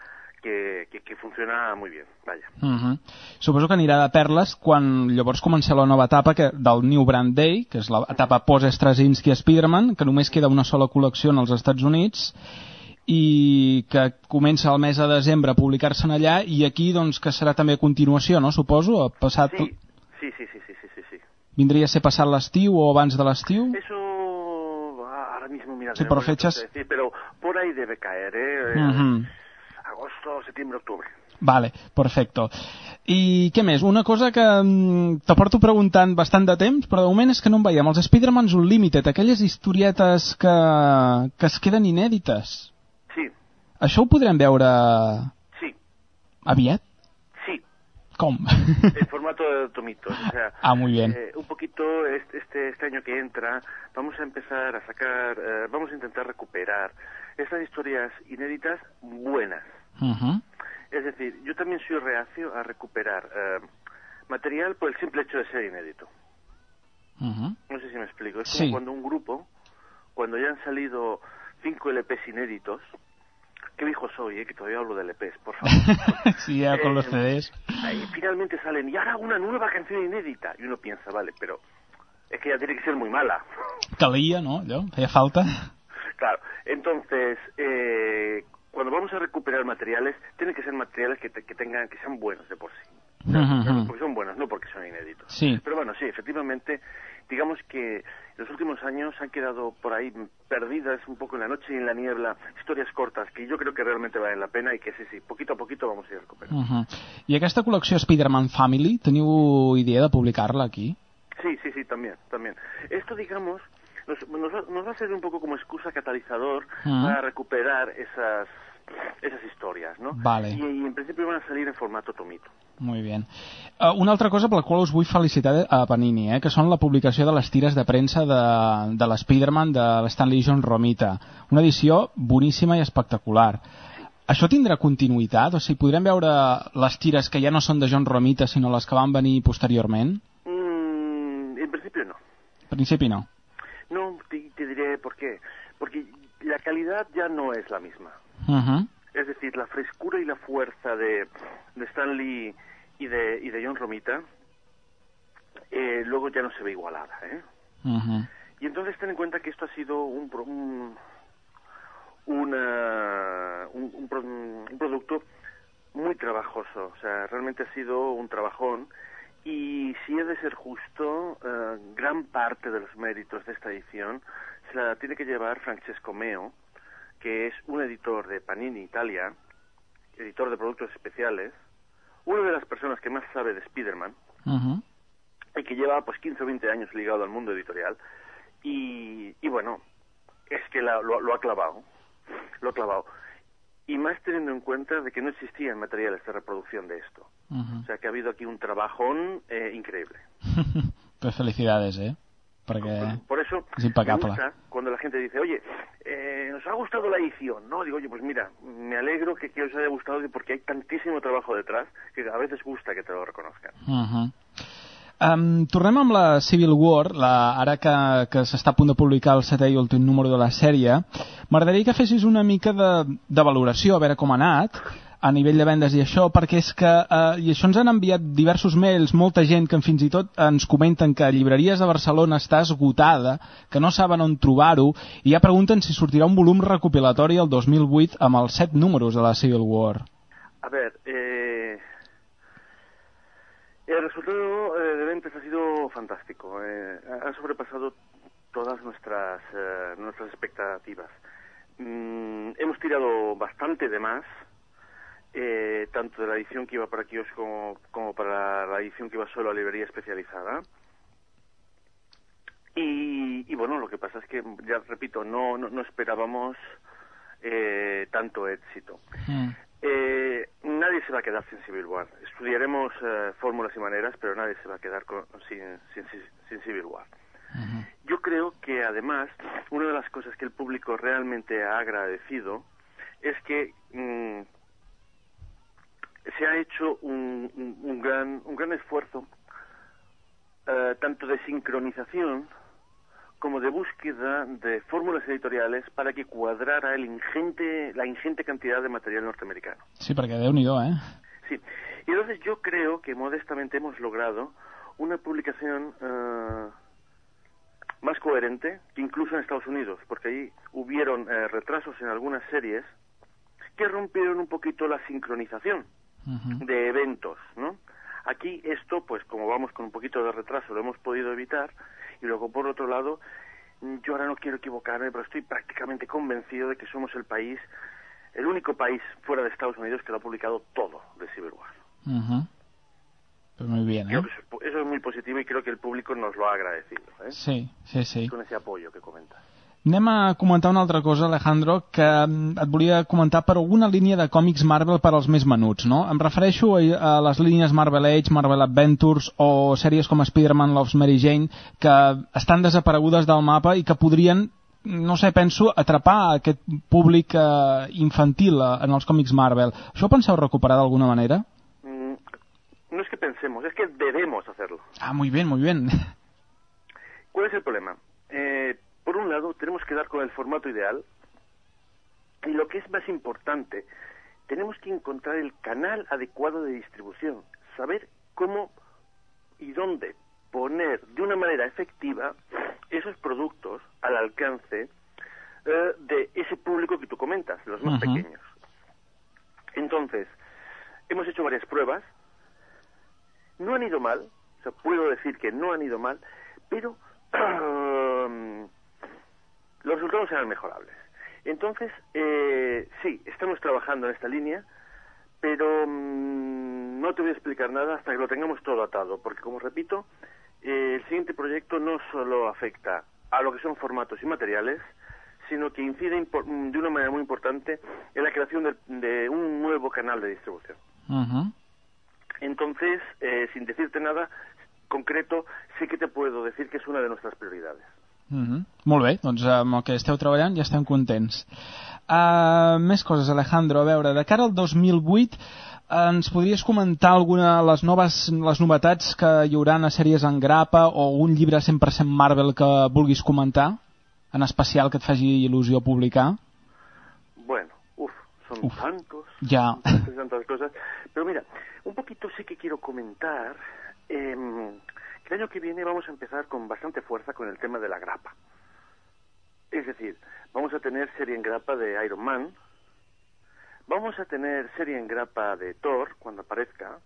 que, que, que funciona muy bien. Vaya. Uh Suposo que anirà de perles quan llavors comença la nova etapa que, del New Brand Day, que és l'etapa post-Straczynski a Spider-Man, que només queda una sola col·lecció en els Estats Units i que comença el mes de desembre a publicar-se allà i aquí doncs que serà també a continuació, no? Suposo, a passat... Sí, sí, sí, sí, sí, sí, sí, sí. Vindria a ser passat l'estiu o abans de l'estiu? Eso ah, ahora mismo, mira, Sí, fechas. que decir, pero por ahí debe caer, ¿eh? Eh, Ujú. agosto, septiembre, octubre. Vale, perfecto. I què més? Una cosa que mm, te porto preguntant bastant de temps, però de moment és que no en veiem. Els Spider-Man's Unlimited, aquelles historietes que, que es queden inèdites. Això ho podrem veure sí, aviat? sí. Com? En formato de tomitos. O sea, Ah, muy bien. eh, un poquito este, este, este año que entra, vamos a empezar a sacar, eh, vamos a intentar recuperar estas historias inéditas buenas. Ujú. Es decir, yo también soy reacio a recuperar eh, material por el simple hecho de ser inédito. Ujú. No sé si me explico. Es Sí. como cuando un grupo, cuando ya han salido cinco LPs inéditos, qué viejo soy, eh, que todavía hablo de LPs, por favor. sí, ya con los Eh, CDs. Ahí finalmente salen, y ahora una nueva canción inédita. Y uno piensa, vale, pero es que ya tiene que ser muy mala. Calia, no? Allò, feia falta. Claro, entonces, eh, cuando vamos a recuperar materiales, tienen que ser materiales que, te- que tengan, que sean buenos de por sí. Ujú. Porque son buenos, no porque son inéditos. Sí. Pero bueno, sí, efectivamente, digamos que los últimos años han quedado por ahí perdidas un poco en la noche y en la niebla historias cortas que yo creo que realmente valen la pena y que sí, sí, poquito a poquito vamos a ir recuperando. Uh -huh. I aquesta col·lecció Spider-Man Family, teniu idea de publicar-la aquí? Sí, sí, sí, también, también. Esto, digamos, nos, nos, va, nos va a ser un poco como excusa catalizador Ujú. para recuperar esas esas historias, ¿no? Vale. Y, y en principio van a salir en formato tomito. Molt bé. Uh, una altra cosa per la qual us vull felicitar a Panini, eh, que són la publicació de les tires de premsa de, de l'Spiderman de l'Stanley John Romita. Una edició boníssima i espectacular. Això tindrà continuïtat? O sigui, podrem veure les tires que ja no són de John Romita, sinó les que van venir posteriorment? Mm, en principio no. En principi no. No, te, te diré por qué. Porque la calidad ya no es la misma. Uh -huh. Es decir, la frescura y la fuerza de, de Stan Lee y de, y de John Romita eh, luego ya no se ve igualada. ¿eh? Uh -huh. Y entonces ten en cuenta que esto ha sido un, un, una- un, un pro- un producto muy trabajoso. O sea, realmente ha sido un trabajón. Y si he de ser justo, eh, gran parte de los méritos de esta edición se la tiene que llevar Francesco Meo, que es un editor de Panini Italia, editor de productos especiales, una de las personas que más sabe de Spider-Man, Uh -huh. y que lleva pues 15 o 20 años ligado al mundo editorial y, y bueno es que la- lo, lo ha clavado lo ha clavado y más teniendo en cuenta de que no existían materiales de reproducción de esto Uh -huh. o sea que ha habido aquí un trabajón eh, increíble pues felicidades, eh? Perquè por eso me impecable. gusta cuando la gente dice oye eh, nos ha gustado la edición no digo oye pues mira me alegro que, que os haya gustado porque hay tantísimo trabajo detrás que a veces gusta que te lo reconozcan Uh -huh. Um, tornem amb la Civil War, la, ara que, que s'està a punt de publicar el setè i últim número de la sèrie. M'agradaria que fessis una mica de, de valoració, a veure com ha anat, a nivell de vendes i això, perquè és que, eh, i això ens han enviat diversos mails, molta gent que fins i tot ens comenten que llibreries de Barcelona està esgotada, que no saben on trobar-ho, i ja pregunten si sortirà un volum recopilatori el 2008 amb els set números de la Civil War. A ver, eh, el resultado eh, de ventas ha sido fantástico. eh, ha sobrepasado todas nuestras eh, nuestras expectativas. Mm, hemos tirado bastante de más, eh, tanto de la edición que iba para kiosco como, como para la edición que iba solo a librería especializada. Y, y bueno, lo que pasa es que, ya repito, no, no, no esperábamos eh, tanto éxito. Eh, nadie se va a quedar sin Civil War. Estudiaremos eh, fórmulas y maneras, pero nadie se va a quedar con- sin, sin, sin Civil War. Yo creo que además una de las cosas que el público realmente ha agradecido es que mm, se ha hecho un, un- un gran, un gran esfuerzo eh, tanto de sincronización como de búsqueda de fórmulas editoriales para que cuadrara el ingente, la ingente cantidad de material norteamericano. Sí, perquè déu-n'hi-do, eh? Sí. Y entonces yo creo que modestamente hemos logrado una publicación eh, más coherente que incluso en Estados Unidos, porque ahí hubieron eh, retrasos en algunas series que rompieron un poquito la sincronización de eventos, ¿no? Aquí esto, pues como vamos con un poquito de retraso, lo hemos podido evitar. Y luego, por otro lado, yo ahora no quiero equivocarme, pero estoy prácticamente convencido de que somos el país el único país fuera de Estados Unidos que lo ha publicado todo de Civil War. Ujú. Pues muy bien, ¿eh? Creo que eso, eso es muy positivo y creo que el público nos lo ha agradecido, ¿eh? Sí, sí, sí. Con ese apoyo que comentas. Anem a comentar una altra cosa, Alejandro, que mm, et volia comentar per alguna línia de còmics Marvel per als més menuts, no? Em refereixo a, a les línies Marvel Age, Marvel Adventures o sèries com Spider-Man Loves Mary Jane, que estan desaparegudes del mapa i que podrien no sé, penso, atrapar aquest públic eh, infantil eh, en els còmics Marvel. Això ho penseu recuperar d'alguna manera? Mm, No es que pensemos, es que debemos hacerlo. Ah, muy bien, muy bien. ¿Cuál es el problema? Eh, por un lado, tenemos que dar con el formato ideal y lo que es más importante, tenemos que encontrar el canal adecuado de distribución, saber cómo y dónde poner de una manera efectiva esos productos al alcance eh, de ese público que tú comentas, los más pequeños. Entonces, hemos hecho varias pruebas, no han ido mal, o sea, puedo decir que no han ido mal, pero los resultados eran mejorables. Entonces, eh, sí, estamos trabajando en esta línea, pero mm, no te voy a explicar nada hasta que lo tengamos todo atado, porque como repito, eh, el siguiente proyecto no solo afecta a lo que son formatos y materiales, sino que incide mm, de una manera muy importante en la creación de, de un nuevo canal de distribución. Uh Entonces, eh, sin decirte nada concreto, sí que te puedo decir que es una de nuestras prioridades. -huh. Molt bé, doncs amb el que esteu treballant ja estem contents. Uh, més coses, Alejandro. A veure, de cara al 2008, eh, ens podries comentar alguna de les noves les novetats que hi haurà a sèries en grapa o un llibre 100% Marvel que vulguis comentar? En especial que et faci il·lusió publicar? Bueno, uff, son tantos, Ja. tantas, cosas. Pero mira, un poquito sí que quiero comentar que el año que viene vamos a empezar con bastante fuerza con el tema de la grapa. Es decir, vamos a tener serie en grapa de Iron Man, vamos a tener serie en grapa de Thor cuando aparezca,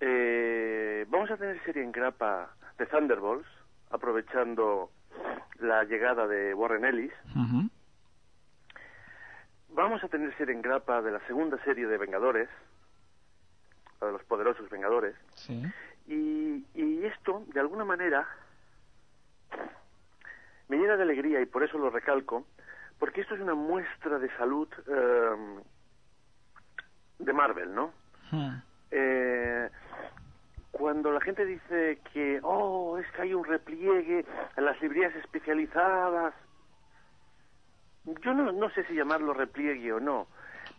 eh, vamos a tener serie en grapa de Thunderbolts, aprovechando la llegada de Warren Ellis, Uh Vamos a tener serie en grapa de la segunda serie de Vengadores, la de los poderosos Vengadores, Sí. Y, y esto, de alguna manera, me llena de alegría y por eso lo recalco, porque esto es una muestra de salud eh, de Marvel, ¿no? Eh, cuando la gente dice que, oh, es que hay un repliegue en las librerías especializadas, yo no, no sé si llamarlo repliegue o no,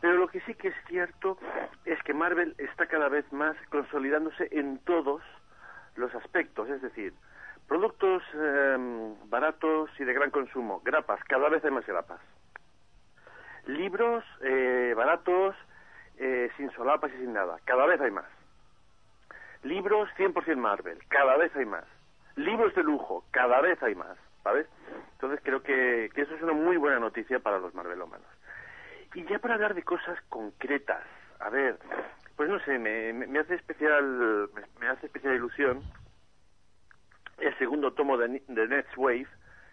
pero lo que sí que es cierto es que Marvel está cada vez más consolidándose en todos los aspectos, es decir, productos eh, baratos y de gran consumo, grapas, cada vez hay más grapas. Libros eh, baratos, eh, sin solapas y sin nada, cada vez hay más. Libros 100% Marvel, cada vez hay más. Libros de lujo, cada vez hay más, ¿sabes? Entonces creo que, que eso es una muy buena noticia para los marvelómanos. Y ya para hablar de cosas concretas, a ver, pues no sé, me, me- hace especial me, me hace especial ilusión el segundo tomo de, de Next Wave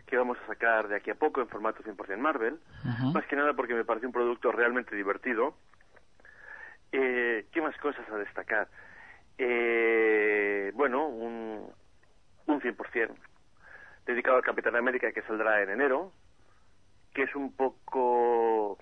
que vamos a sacar de aquí a poco en formato 100% Marvel, más que nada porque me parece un producto realmente divertido. Eh, ¿Qué más cosas a destacar? Eh, bueno, un, un 100% dedicado al Capitán América que saldrá en enero, que es un poco...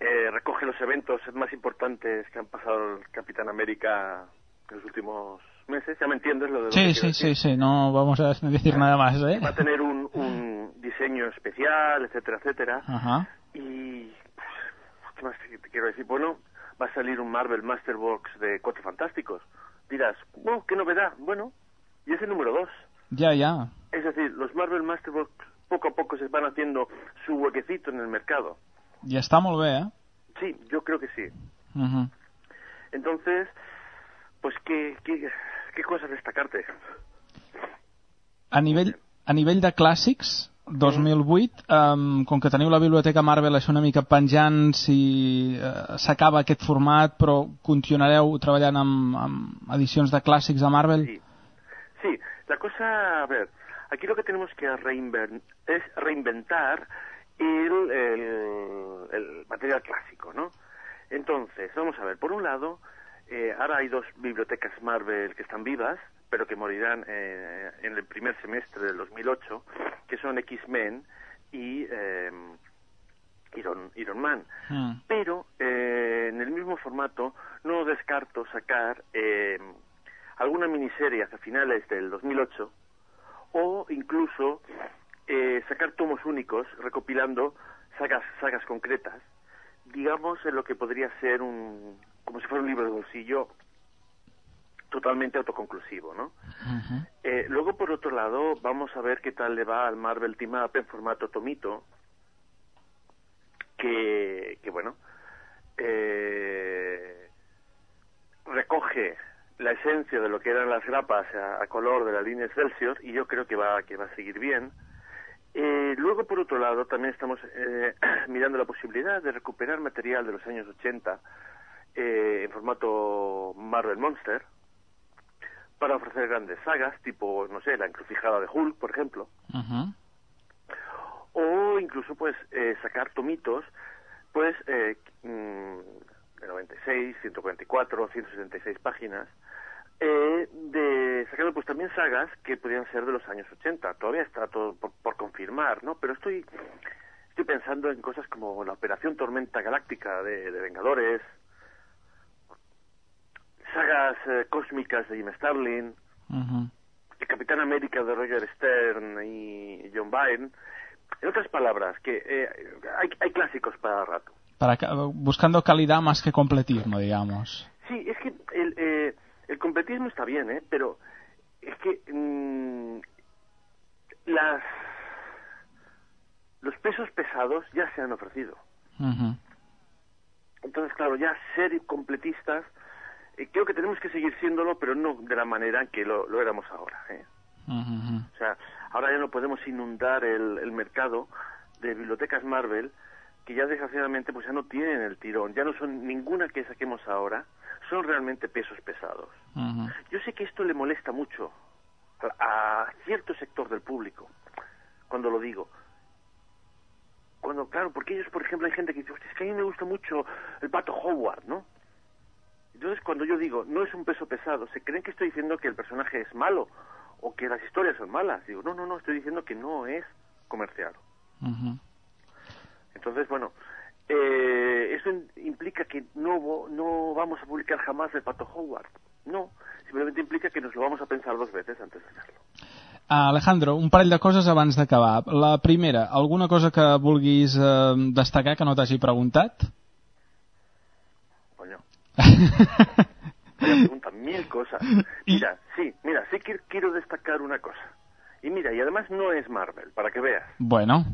eh, recoge los eventos más importantes que han pasado el Capitán América en los últimos meses. Ya me entiendes lo de lo Sí, que sí, sí, sí, no vamos a decir nada más, ¿eh? Va a tener un, un diseño especial, etcétera, etcétera. Ajá. Y... ¿Qué más te, quiero decir? Bueno, va a salir un Marvel Masterbox de Cuatro Fantásticos. Dirás, oh, qué novedad. Bueno, y es el número dos. Ja, ja. Es decir, los Marvel Masterbox poco a poco se van haciendo su huequecito en el mercado. I està molt bé, eh? Sí, yo creo que sí. Uh -huh. Entonces, pues, ¿qué, qué, qué cosas destacarte? A nivell, a nivell de clàssics, 2008, um, com que teniu la biblioteca Marvel això una mica penjant si uh, s'acaba aquest format, però continuareu treballant amb, amb edicions de clàssics de Marvel? Sí. Sí, la cosa, a ver, aquí lo que tenemos que reinven- es reinventar el, el- el material clásico, ¿no? Entonces, vamos a ver, por un lado, eh, ahora hay dos bibliotecas Marvel que están vivas, pero que morirán eh, en el primer semestre del 2008, que son X-Men y eh, Iron, Iron Man. Mm. Pero eh, en el mismo formato no descarto sacar eh, alguna miniserie hacia finales del 2008 o incluso eh, sacar tomos únicos recopilando sagas, sagas concretas, digamos en lo que podría ser un como si fuera un libro de bolsillo totalmente autoconclusivo, ¿no? Eh, luego, por otro lado, vamos a ver qué tal le va al Marvel Team Up en formato tomito, que, que bueno, eh, recoge la esencia de lo que eran las grapas a, a color de la línea Excelsior y yo creo que va, que va a seguir bien. Eh, luego, por otro lado, también estamos eh, mirando la posibilidad de recuperar material de los años 80 eh, en formato Marvel Monster para ofrecer grandes sagas, tipo, no sé, la encrucijada de Hulk, por ejemplo, Ujú. o incluso, pues, eh, sacar tomitos, pues, eh, mm, de 96, 144, 176 páginas, eh, de sacando pues también sagas que podrían ser de los años 80. Todavía está todo por, por confirmar, ¿no? Pero estoy estoy pensando en cosas como la Operación Tormenta Galáctica de, de Vengadores, sagas eh, cósmicas de Jim Starlin, el Capitán América de Roger Stern y John Byrne. En otras palabras, que eh, hay, hay clásicos para rato. Para buscando calidad más que completismo, digamos. Sí, es que el, eh, el completismo está bien, ¿eh? Pero es que mm, las los pesos pesados ya se han ofrecido. Entonces, claro, ya ser completistas, eh, creo que tenemos que seguir siéndolo, pero no de la manera en que lo, lo éramos ahora. ¿eh? O sea, ahora ya no podemos inundar el, el mercado de bibliotecas Marvel que ya desgraciadamente pues ya no tienen el tirón, ya no son ninguna que saquemos ahora, son realmente pesos pesados. Yo sé que esto le molesta mucho a, a cierto sector del público cuando lo digo. Cuando, claro, porque ellos, por ejemplo, hay gente que dice, "Hostia, es que a mí me gusta mucho el pato Howard, ¿no? Entonces, cuando yo digo, no es un peso pesado, se creen que estoy diciendo que el personaje es malo o que las historias son malas. Digo, no, no, no, estoy diciendo que no es comercial. Ujú. Entonces, bueno, eh, eso implica que no, no vamos a publicar jamás el pato Howard. No, simplemente implica que nos lo vamos a pensar dos veces antes de hacerlo. Alejandro, un parell de coses abans d'acabar. La primera, alguna cosa que vulguis eh, destacar que no t'hagi preguntat? Coño. Me preguntan mil cosas. Mira, sí, mira, sí que quiero destacar una cosa. Y mira, y además no es Marvel, para que veas. Bueno,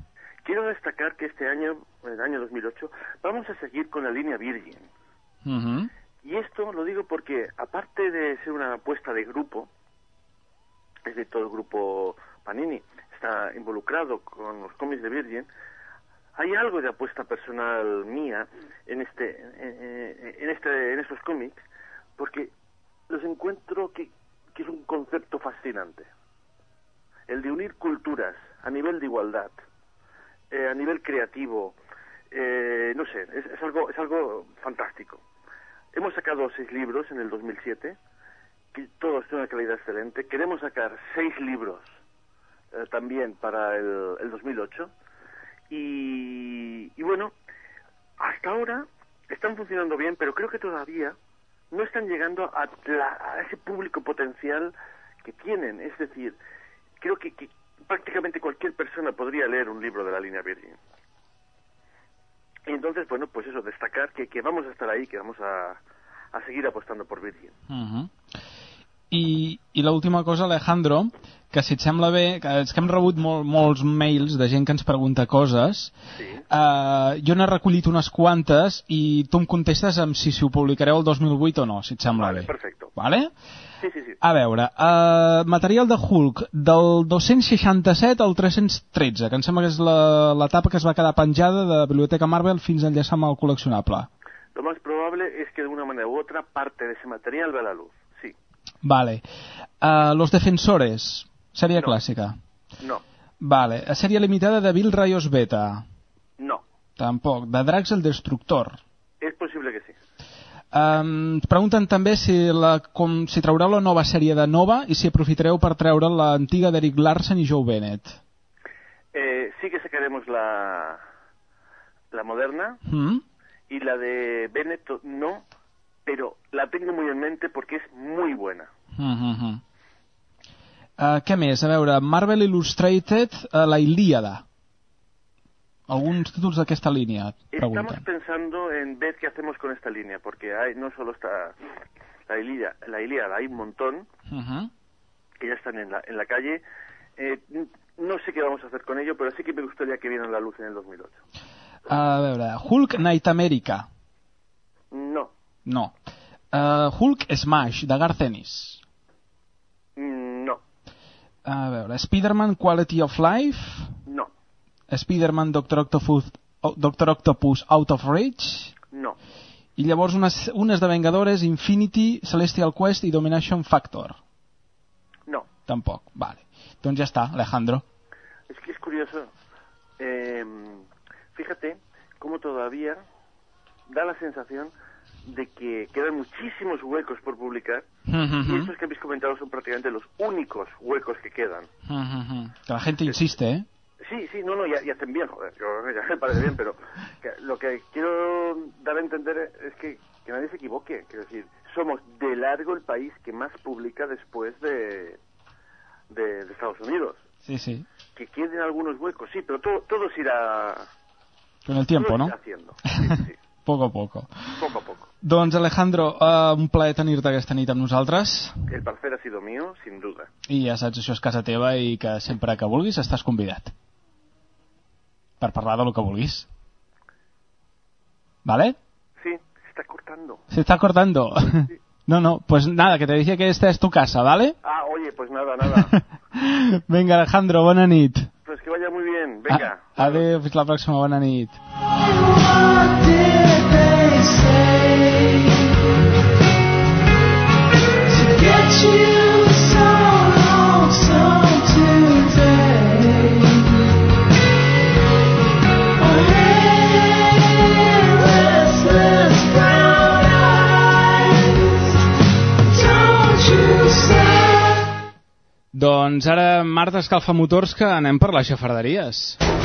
Quiero destacar que este año, el año 2008, vamos a seguir con la línea Virgin. Y esto lo digo porque, aparte de ser una apuesta de grupo, es de todo el grupo Panini, está involucrado con los cómics de Virgin, hay algo de apuesta personal mía en este, en, en este, en estos cómics, porque los encuentro que, que es un concepto fascinante. El de unir culturas a nivel de igualdad, eh, a nivel creativo, eh, no sé, es, es algo, es algo fantástico. Hemos sacado seis libros en el 2007, que todos tienen una calidad excelente. Queremos sacar seis libros eh, también para el, el 2008. Y, y bueno, hasta ahora están funcionando bien, pero creo que todavía no están llegando a, la- a ese público potencial que tienen. Es decir, creo que, que prácticamente cualquier persona podría leer un libro de la línea Virgin. Y entonces, bueno, pues eso, destacar que, que vamos a estar ahí, que vamos a, a seguir apostando por Virgin. ujú. I, i l'última cosa, Alejandro, que si et sembla bé, que és que hem rebut mol, molts mails de gent que ens pregunta coses, Sí. uh, jo n'he recollit unes quantes i tu em contestes amb si, si ho publicareu el 2008 o no, si et sembla Vale, bé. perfecto. Vale? Sí, sí, sí. A veure, uh, material de Hulk del 267 al 313, que em sembla que és la- l'etapa que es va quedar penjada de Biblioteca Marvel fins a enllaçar amb el col·leccionable. Lo más probable es que de una manera u otra parte de ese material vea la luz. Sí. Vale. Uh, Los Defensores, sèrie No. clàssica. No. Vale. Sèrie limitada de Bill Rayos Beta. No. Tampoc. De Drax el Destructor. És possible que sí. Um, pregunten també si, la, com, si traureu la nova sèrie de Nova i si aprofitareu per treure l'antiga d'Eric Larsen i Joe Bennett. Eh, sí que sacaremos la, la moderna Mm? y la de Bennett no, pero la tengo muy en mente porque es muy buena. Mm -hmm. Uh, què més? A veure, Marvel Illustrated, uh, la Ilíada. Alguns títols d'aquesta línia, Estamos pregunten. pensando en ver qué hacemos con esta línea, porque hay no solo está la Ilíada, la Ilíada hay un montón Uh -huh. que ya están en la, en la calle. Eh, no sé qué vamos a hacer con ello, pero sí que me gustaría que vieran la luz en el 2008. A veure, Hulk Night America. No, No. Uh, Hulk Smash, de Garth Ennis. mm, A veure, Spider-Man Quality of Life. no, Spider-Man Doctor Octopus, Doctor Octopus Out of Reach. no. I llavors unes, unes de Vengadores, Infinity, Celestial Quest i Domination Factor. No. Tampoc, vale. Doncs ja està, Alejandro. Es que es curioso. eh, fíjate cómo todavía da la sensación de que quedan muchísimos huecos por publicar y estos que habéis comentado son prácticamente los únicos huecos que quedan. Que la gente insiste, ¿eh? Sí, sí, no, no, y, y hacen bien, joder, yo, ya me parece bien, pero que lo que quiero dar a entender es que, que nadie se equivoque. Quiero decir, somos de largo el país que más publica después de, de, de Estados Unidos. Sí, sí. Que queden algunos huecos, sí, pero todo, todo se irá, Con el tiempo, no? haciendo, sí, sí, Poco a poco. poco a poco. Doncs, Alejandro, uh, un plaer tenir-te aquesta nit amb nosaltres. El placer ha sido mío, sin duda. I ja saps, això és casa teva i que sempre que vulguis estàs convidat. Per parlar de lo que vulguis. ¿Vale? Sí, se está cortando. Se está cortando. No, no, pues nada, que te decía que esta es tu casa, ¿vale? Ah, oye, pues nada, nada. Venga, Alejandro, bona nit. Pues que vaya muy bien, venga. A, adéu, fins la pròxima, bona nit. Doncs ara, Marta Escalfamotors, que anem per les xafarderies.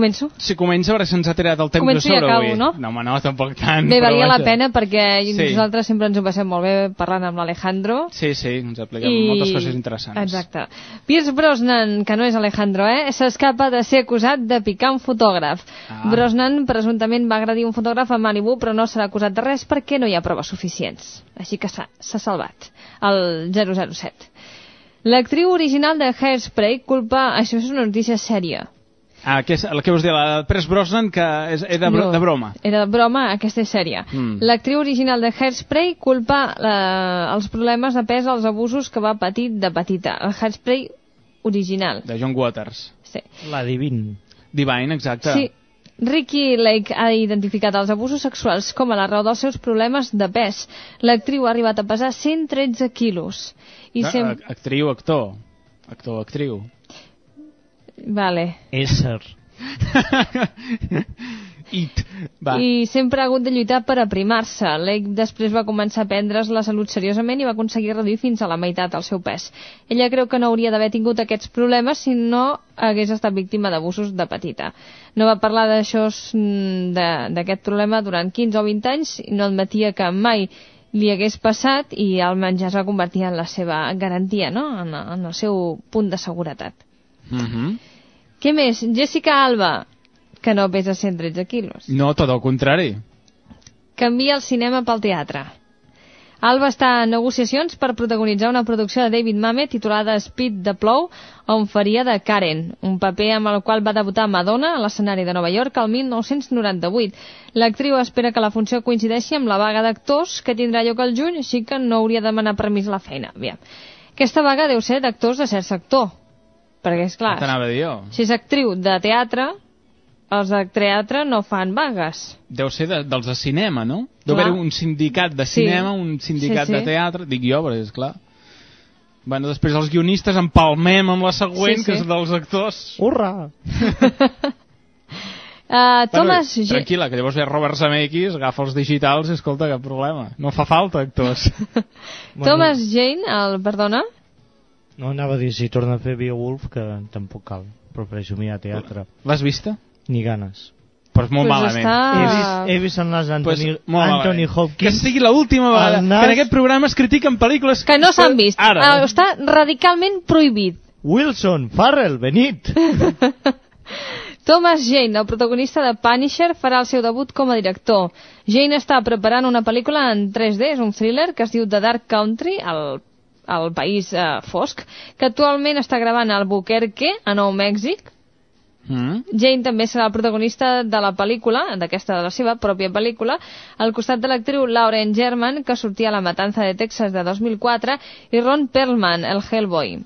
Començo? Si comença, a veure si ens ha tirat el temps Començo de i sobre acabo, avui. no? No, home, no, tampoc tant. Bé, valia la pena perquè Sí. nosaltres sempre ens ho passem molt bé parlant amb l'Alejandro. Sí, sí, ens apliquem moltes coses interessants. Exacte. Pierce Brosnan, que no és Alejandro, eh, s'escapa de ser acusat de picar un fotògraf. Ah. Brosnan presumptament va agredir un fotògraf a Malibu, però no serà acusat de res perquè no hi ha proves suficients. Així que s'ha salvat. El 007. L'actriu original de Hairspray culpa... Això és una notícia sèria. Ah, que és, el que us deia, la Pres Brosnan, que és, era No. de broma. Era de broma, aquesta és sèria. Mm. L'actriu original de Hairspray culpa eh, els problemes de pes als abusos que va patir de petita. El Hairspray original. De John Waters. Sí. La Divine. Divine, exacte. Sí. Ricky Lake ha identificat els abusos sexuals com a la raó dels seus problemes de pes. L'actriu ha arribat a pesar 113 quilos. I Ah, sem... ac- Actriu, actor. Actor, actriu. Vale. Ésser. It. Va. I sempre ha hagut de lluitar per aprimar-se. Lake després va començar a prendre's la salut seriosament i va aconseguir reduir fins a la meitat el seu pes. Ella creu que no hauria d'haver tingut aquests problemes si no hagués estat víctima d'abusos de petita. No va parlar d'això, mm, de- d'aquest problema durant 15 o 20 anys i no admetia que mai li hagués passat i el menjar es va convertir en la seva garantia, no? en, en el seu punt de seguretat. Mm -hmm. Què més? Jessica Alba, que no pesa 113 quilos. No, tot el contrari. canvia el cinema pel teatre. Alba està en negociacions per protagonitzar una producció de David Mamet titulada Speed the Plow, on faria de Karen, un paper amb el qual va debutar Madonna a l'escenari de Nova York el 1998. L'actriu espera que la funció coincideixi amb la vaga d'actors que tindrà lloc al juny, així que no hauria de demanar permís a la feina. Aviam. Aquesta vaga deu ser d'actors de cert sector, perquè, és clar, T'anava a dir jo. si és actriu de teatre, els de teatre no fan vagues. Deu ser de, dels de cinema, no? Deu Clar. haver un sindicat de Sí. cinema, un sindicat Sí, sí. de teatre, dic jo, perquè és clar. Bueno, després els guionistes empalmem amb la següent, Sí, sí. que és dels actors. Urra! Uh, Thomas bueno, tranquil·la, que llavors ve Robert Zemeckis, agafa els digitals i escolta, cap problema. No fa falta actors. Thomas Jane, el, perdona, No anava a dir si torna a fer Beowulf, que tampoc cal. Prefereixo mirar teatre. L'has vista? Ni ganes. Pues molt Pues malament. està- He vist, he vist en les Pues Anthony, molt Anthony malament. Hopkins. Que sigui l'última vegada nas- que en aquest programa es critiquen pel·lícules que no s'han vist. Ara. Uh, està radicalment prohibit. Wilson, Farrell, venit! Thomas Jane, el protagonista de Punisher, farà el seu debut com a director. Jane està preparant una pel·lícula en 3D, és un thriller que es diu The Dark Country, el, el país eh, fosc, que actualment està gravant a Albuquerque, a Nou Mèxic. Mm? Jane també serà el protagonista de la pel·lícula, d'aquesta de la seva pròpia pel·lícula, al costat de l'actriu Lauren German, que sortia a La Matanza de Texas de 2004, i Ron Perlman, el Hellboy.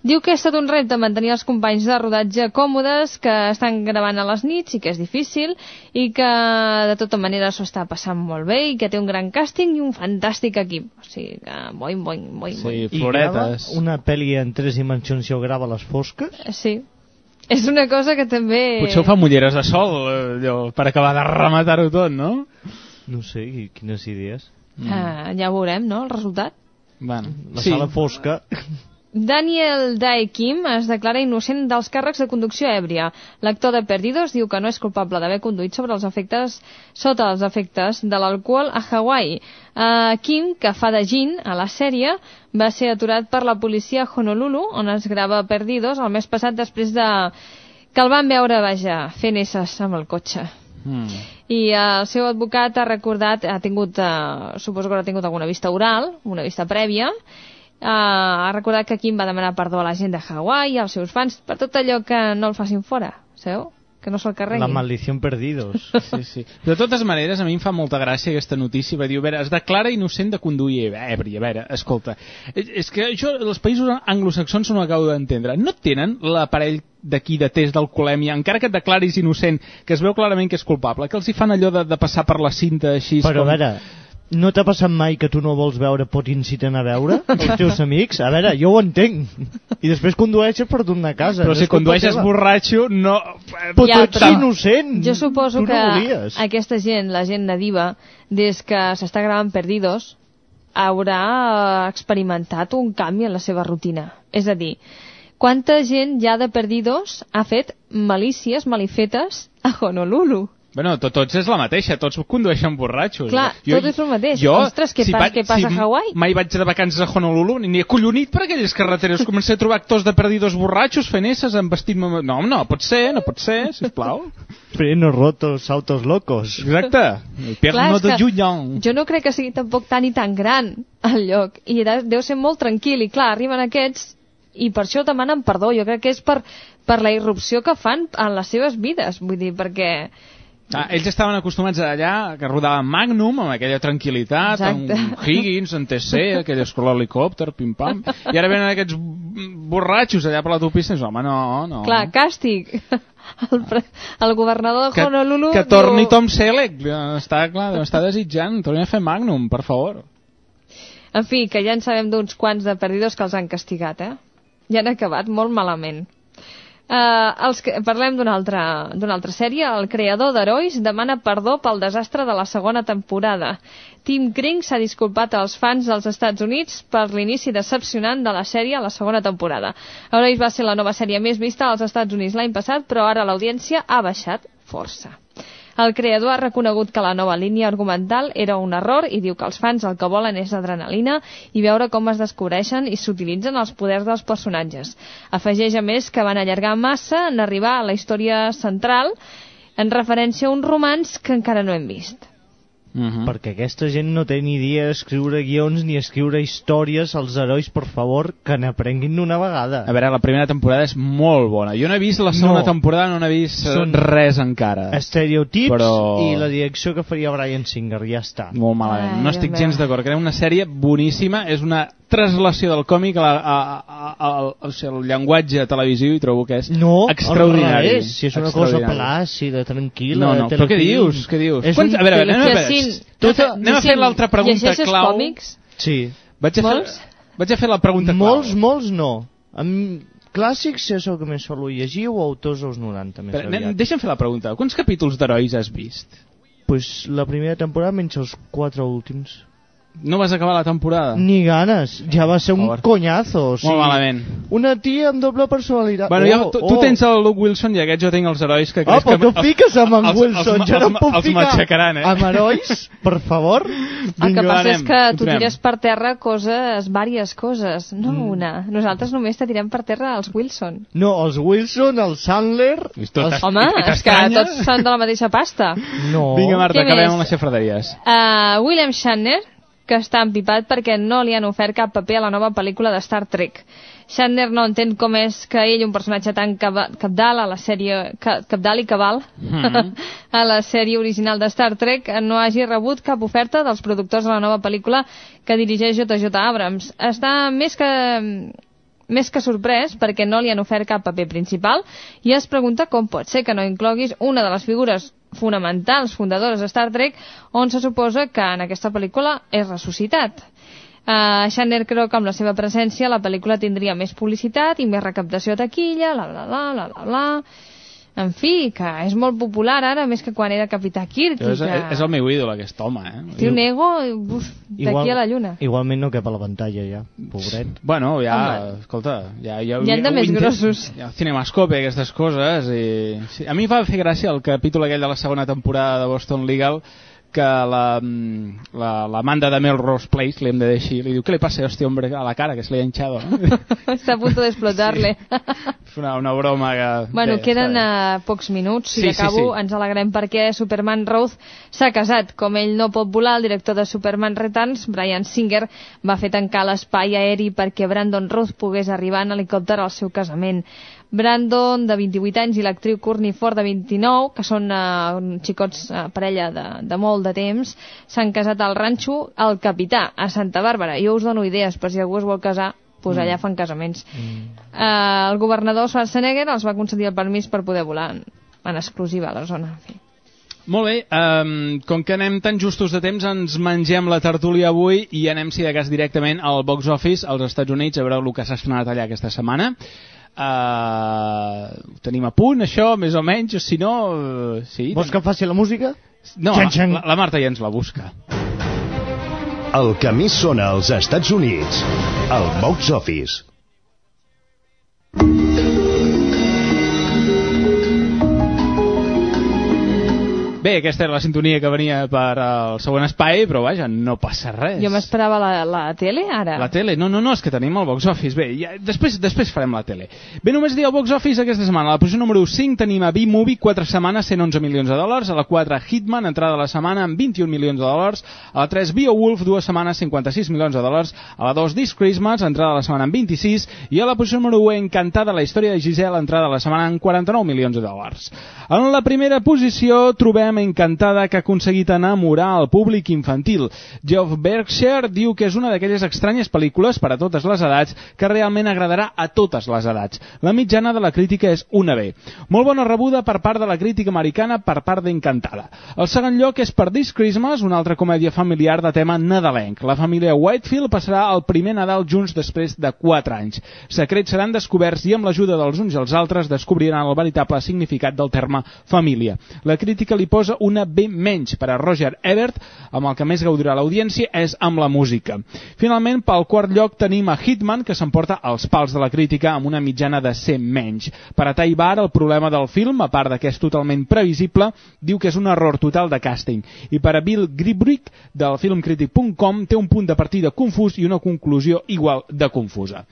Diu que ha estat un repte mantenir els companys de rodatge còmodes, que estan gravant a les nits i que és difícil, i que de tota manera s'ho està passant molt bé i que té un gran càsting i un fantàstic equip. O sigui que, boing, boing, boing, boing. Sí, I grava floretes. una pel·li en tres dimensions i ho grava a les fosques? Sí. És una cosa que també... Potser ho fa mulleres de sol, eh, allò, per acabar de rematar-ho tot, no? No sé, i quines idees. Ah, ja veurem, no?, el resultat. Bueno, La sí. sala fosca... Daniel Dae Kim es declara innocent dels càrrecs de conducció èbria. L'actor de Perdidos diu que no és culpable d'haver conduït sobre els efectes, sota els efectes de l'alcohol a Hawaii. Uh, Kim, que fa de Jin a la sèrie, va ser aturat per la policia a Honolulu, on es grava Perdidos el mes passat després de que el van veure, vaja, fent esses amb el cotxe. Mm. I eh, el seu advocat ha recordat, ha tingut, eh, suposo que ha tingut alguna vista oral, una vista prèvia, eh, ha recordat que Kim va demanar perdó a la gent de Hawaii, als seus fans, per tot allò que no el facin fora, sabeu? Que no se'l carregui. La maldició perdidos. Sí, sí. De totes maneres, a mi em fa molta gràcia aquesta notícia. Va dir, a veure, es declara innocent de conduir ebri. A veure, escolta, és, és que això, els països anglosaxons no acabo d'entendre. No tenen l'aparell d'aquí de test d'alcoholèmia, encara que et declaris innocent, que es veu clarament que és culpable, que els hi fan allò de, de passar per la cinta així... Però a com... veure, no t'ha passat mai que tu no vols veure pot inciten a veure els teus amics? A veure, jo ho entenc. I després condueixes per tornar a casa. Però no si condueixes teva. borratxo, no... Però Ja, tu ets però- innocent. Jo suposo tu que no volies. aquesta gent, la gent nadiva, des que s'està gravant Perdidos, haurà experimentat un canvi en la seva rutina. És a dir, quanta gent ja de Perdidos ha fet malícies, malifetes a Honolulu? Bueno, to, tots és la mateixa, tots condueixen borratxos. Clar, tot és el mateix. Ostres, què pa- què passa a Hawaii? mai vaig de vacances a Honolulu, ni ni he collonit per aquelles carreteres. Comencé a trobar actors de perdidos borratxos fent esses, amb vestit-me... No, no, pot ser, no pot ser, sisplau. Frenos rotos, autos locos. Exacte. Pierno de que Jullon. Jo no crec que sigui tampoc tan i tan gran el lloc. I de- deu ser molt tranquil. I clar, arriben aquests i per això demanen perdó. Jo crec que és per, per la irrupció que fan en les seves vides. Vull dir, perquè... Ah, ells estaven acostumats allà, que rodaven Magnum, amb aquella tranquil·litat, Exacte. amb Higgins, en TC, aquell escola helicòpter, pim-pam, i ara venen aquests borratxos allà per l'autopista i dius, home, no, no. Clar, càstig. El, pre... el governador de que, Honolulu... que torni diu... Tom Selleck, està clar, estar desitjant, torni a fer Magnum, per favor. En fi, que ja en sabem d'uns quants de perdidos que els han castigat, eh? Ja han acabat molt malament. Uh, els que, parlem d'una altra, altra sèrie. El creador d'Herois demana perdó pel desastre de la segona temporada. Tim Kring s'ha disculpat als fans dels Estats Units per l'inici decepcionant de la sèrie a la segona temporada. Herois va ser la nova sèrie més vista als Estats Units l'any passat, però ara l'audiència ha baixat força. El creador ha reconegut que la nova línia argumental era un error i diu que els fans el que volen és adrenalina i veure com es descobreixen i s'utilitzen els poders dels personatges. Afegeix a més que van allargar massa en arribar a la història central en referència a un romans que encara no hem vist. Mhm. perquè aquesta gent no té ni idea d'escriure guions ni escriure històries als herois, per favor, que n'aprenguin d'una vegada. A veure, la primera temporada és molt bona. Jo no he vist la segona No. temporada, no n'he vist eh, Són res encara. Estereotips Però- i la direcció que faria Brian Singer, ja està. Molt malament. Ai, no estic gens d'acord. Crec una sèrie boníssima. És una translació del còmic a la, a, a, a, a, o sigui, al llenguatge televisiu i trobo que és No, extraordinari. revés, si és una cosa plàcida, tranquil·la, No, no, però què dius? Què dius? És Quants- un a veure, a veure, a Jacint, veure. Tota, anem a fer l'altra pregunta llegeixes clau. còmics? Sí. Vaig a, Molts? fer, vaig a fer la pregunta Molts, clau. molts no. Amb clàssics és el que més solo llegir o autors dels 90 més anem, aviat. deixa'm fer la pregunta. Quants capítols d'herois has vist? Pues la primera temporada menys els quatre últims. No vas acabar la temporada? Ni ganes, ja va ser un Favor. conyazo. O sigui, Molt malament. Una tia amb doble personalitat. Bueno, oh, jo, tu, tu oh. tens el Luke Wilson i aquests jo tinc els herois que Ah, crec però que... tu fiques amb en els- Wilson, els, jo no els, em puc els ficar eh? amb herois, per favor. El que Vinga, passa anem, és que tu tires per terra coses, diverses coses, no Mm. una. Nosaltres només te tirem per terra els Wilson. No, els Wilson, el Sandler... tot els... Home, és que tots són de la mateixa pasta. No. Vinga, Marta, Què acabem més? amb les xafraderies. Uh, William Shatner, que està empipat perquè no li han ofert cap paper a la nova pel·lícula de Star Trek. Shatner no entén com és que ell, un personatge tan capdalt a la sèrie, ca- capdalt i cabal, Mhm. a la sèrie original de Star Trek, no hagi rebut cap oferta dels productors de la nova pel·lícula que dirigeix J.J. Abrams. Està més que més que sorprès perquè no li han ofert cap paper principal i es pregunta com pot ser que no incloguis una de les figures fonamentals fundadores de Star Trek on se suposa que en aquesta pel·lícula és ressuscitat. Uh, Shatner creu que amb la seva presència la pel·lícula tindria més publicitat i més recaptació a taquilla, la la la, la la la... En fi, que és molt popular ara, més que quan era Capità Kirk. És, que és el meu ídol, aquest home, eh? Té un ego d'aquí a la lluna. Igualment no cap a la pantalla ja, pobret. Bueno, ja, Home. escolta, ja... ja Hi ha de més grossos. Hi ha el Cinemascope, aquestes coses, i... Sí, a mi va fer gràcia el capítol aquell de la segona temporada de Boston Legal, que la, mm, la, la manda de Melrose Place, li hem de dir així, li diu, què li passa a este hombre a la cara, que se li ha hinchado? Està a punto d'explotar-le. És una, una broma que... Bueno, bé, queden bé. uh, pocs minuts Sí, i sí, acabo. sí. Ens alegrem perquè Superman Roth s'ha casat. Com ell no pot volar, el director de Superman Returns, Brian Singer, va fer tancar l'espai aeri perquè Brandon Roth pogués arribar en helicòpter al seu casament. Brandon, de 28 anys, i l'actriu Courtney Ford, de 29, que són uh, xicots uh, parella de, de molt de temps, s'han casat al ranxo El Capità, a Santa Bàrbara. Jo us dono idees, per si algú es vol casar, pues allà fan casaments. Mm. Uh, el governador Schwarzenegger els va concedir el permís per poder volar en, en exclusiva a la zona. En fi. Molt bé, um, com que anem tan justos de temps, ens mengem la tertúlia avui i anem, si de cas, directament al box office als Estats Units a veure el que s'ha estrenat allà aquesta setmana. Uh, ho tenim a punt, això, més o menys, o si no... Uh, sí, Vols que faci la música? No, Xan, xan. La, la Marta ja ens la busca. El que més sona als Estats Units, el box office. Bé, aquesta era la sintonia que venia per al següent espai, però vaja, no passa res. Jo m'esperava la, la tele, ara. La tele? No, no, no, és que tenim el box office. Bé, ja, després, després farem la tele. Bé, només dir el box office aquesta setmana. A la posició número 5 tenim a B-Movie, 4 setmanes, 111 milions de dòlars. A la 4, Hitman, entrada de la setmana amb 21 milions de dòlars. A la 3, Beowulf, dues setmanes, 56 milions de dòlars. A la 2, This Christmas, entrada de la setmana amb 26. I a la posició número 1, Encantada, la història de Giselle, entrada de la setmana amb 49 milions de dòlars. En la primera posició trobem Encantada, que ha aconseguit enamorar el públic infantil. Geoff Berkshire diu que és una d'aquelles estranyes pel·lícules per a totes les edats que realment agradarà a totes les edats. La mitjana de la crítica és una B. Molt bona rebuda per part de la crítica americana per part d'Encantada. El segon lloc és per This Christmas, una altra comèdia familiar de tema nadalenc. La família Whitefield passarà el primer Nadal junts després de 4 anys. Secrets seran descoberts i amb l'ajuda dels uns i els altres descobriran el veritable significat del terme família. La crítica li posa una B menys per a Roger Ebert, amb el que més gaudirà l'audiència és amb la música. Finalment, pel quart lloc tenim a Hitman, que s'emporta els pals de la crítica amb una mitjana de C menys. Per a Ty Bar, el problema del film, a part de que és totalment previsible, diu que és un error total de càsting. I per a Bill Gribrick, del filmcritic.com, té un punt de partida confús i una conclusió igual de confusa.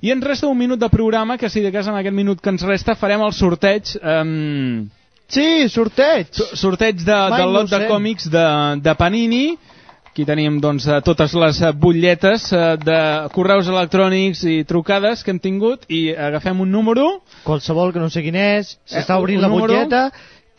I ens resta un minut de programa, que si de cas en aquest minut que ens resta farem el sorteig... Eh, Sí, sorteig. Sorteig de, Mai del lot de còmics de, de Panini. Aquí tenim doncs, eh, totes les eh, butlletes eh, de correus electrònics i trucades que hem tingut i agafem un número. Qualsevol que no sé quin és, s'està Eh, obrint la número? butlleta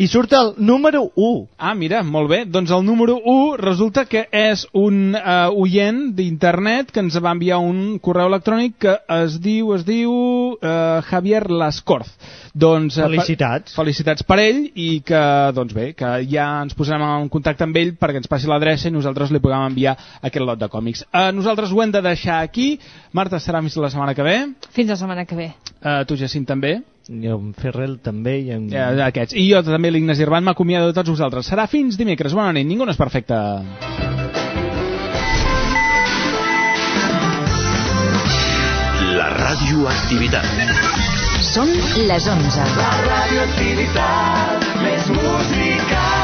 i surt el número 1. Ah, mira, molt bé. Doncs el número 1 resulta que és un uh, oient d'internet que ens va enviar un correu electrònic que es diu, es diu uh, Javier Lascorz. Doncs, eh, Felicitats. Per, felicitats per ell i que, doncs bé, que ja ens posarem en contacte amb ell perquè ens passi l'adreça i nosaltres li puguem enviar aquest lot de còmics. Uh, nosaltres ho hem de deixar aquí. Marta, serà fins la setmana que ve. Fins la setmana que ve. Uh, tu, Jacint, també. I en Ferrell també. I en... Aquests. I jo també, l'Ignasi Irban, m'acomiado de tots vosaltres. Serà fins dimecres. Bona nit. Ningú no és perfecte. La radioactivitat. Són les 11. La radioactivitat, més música.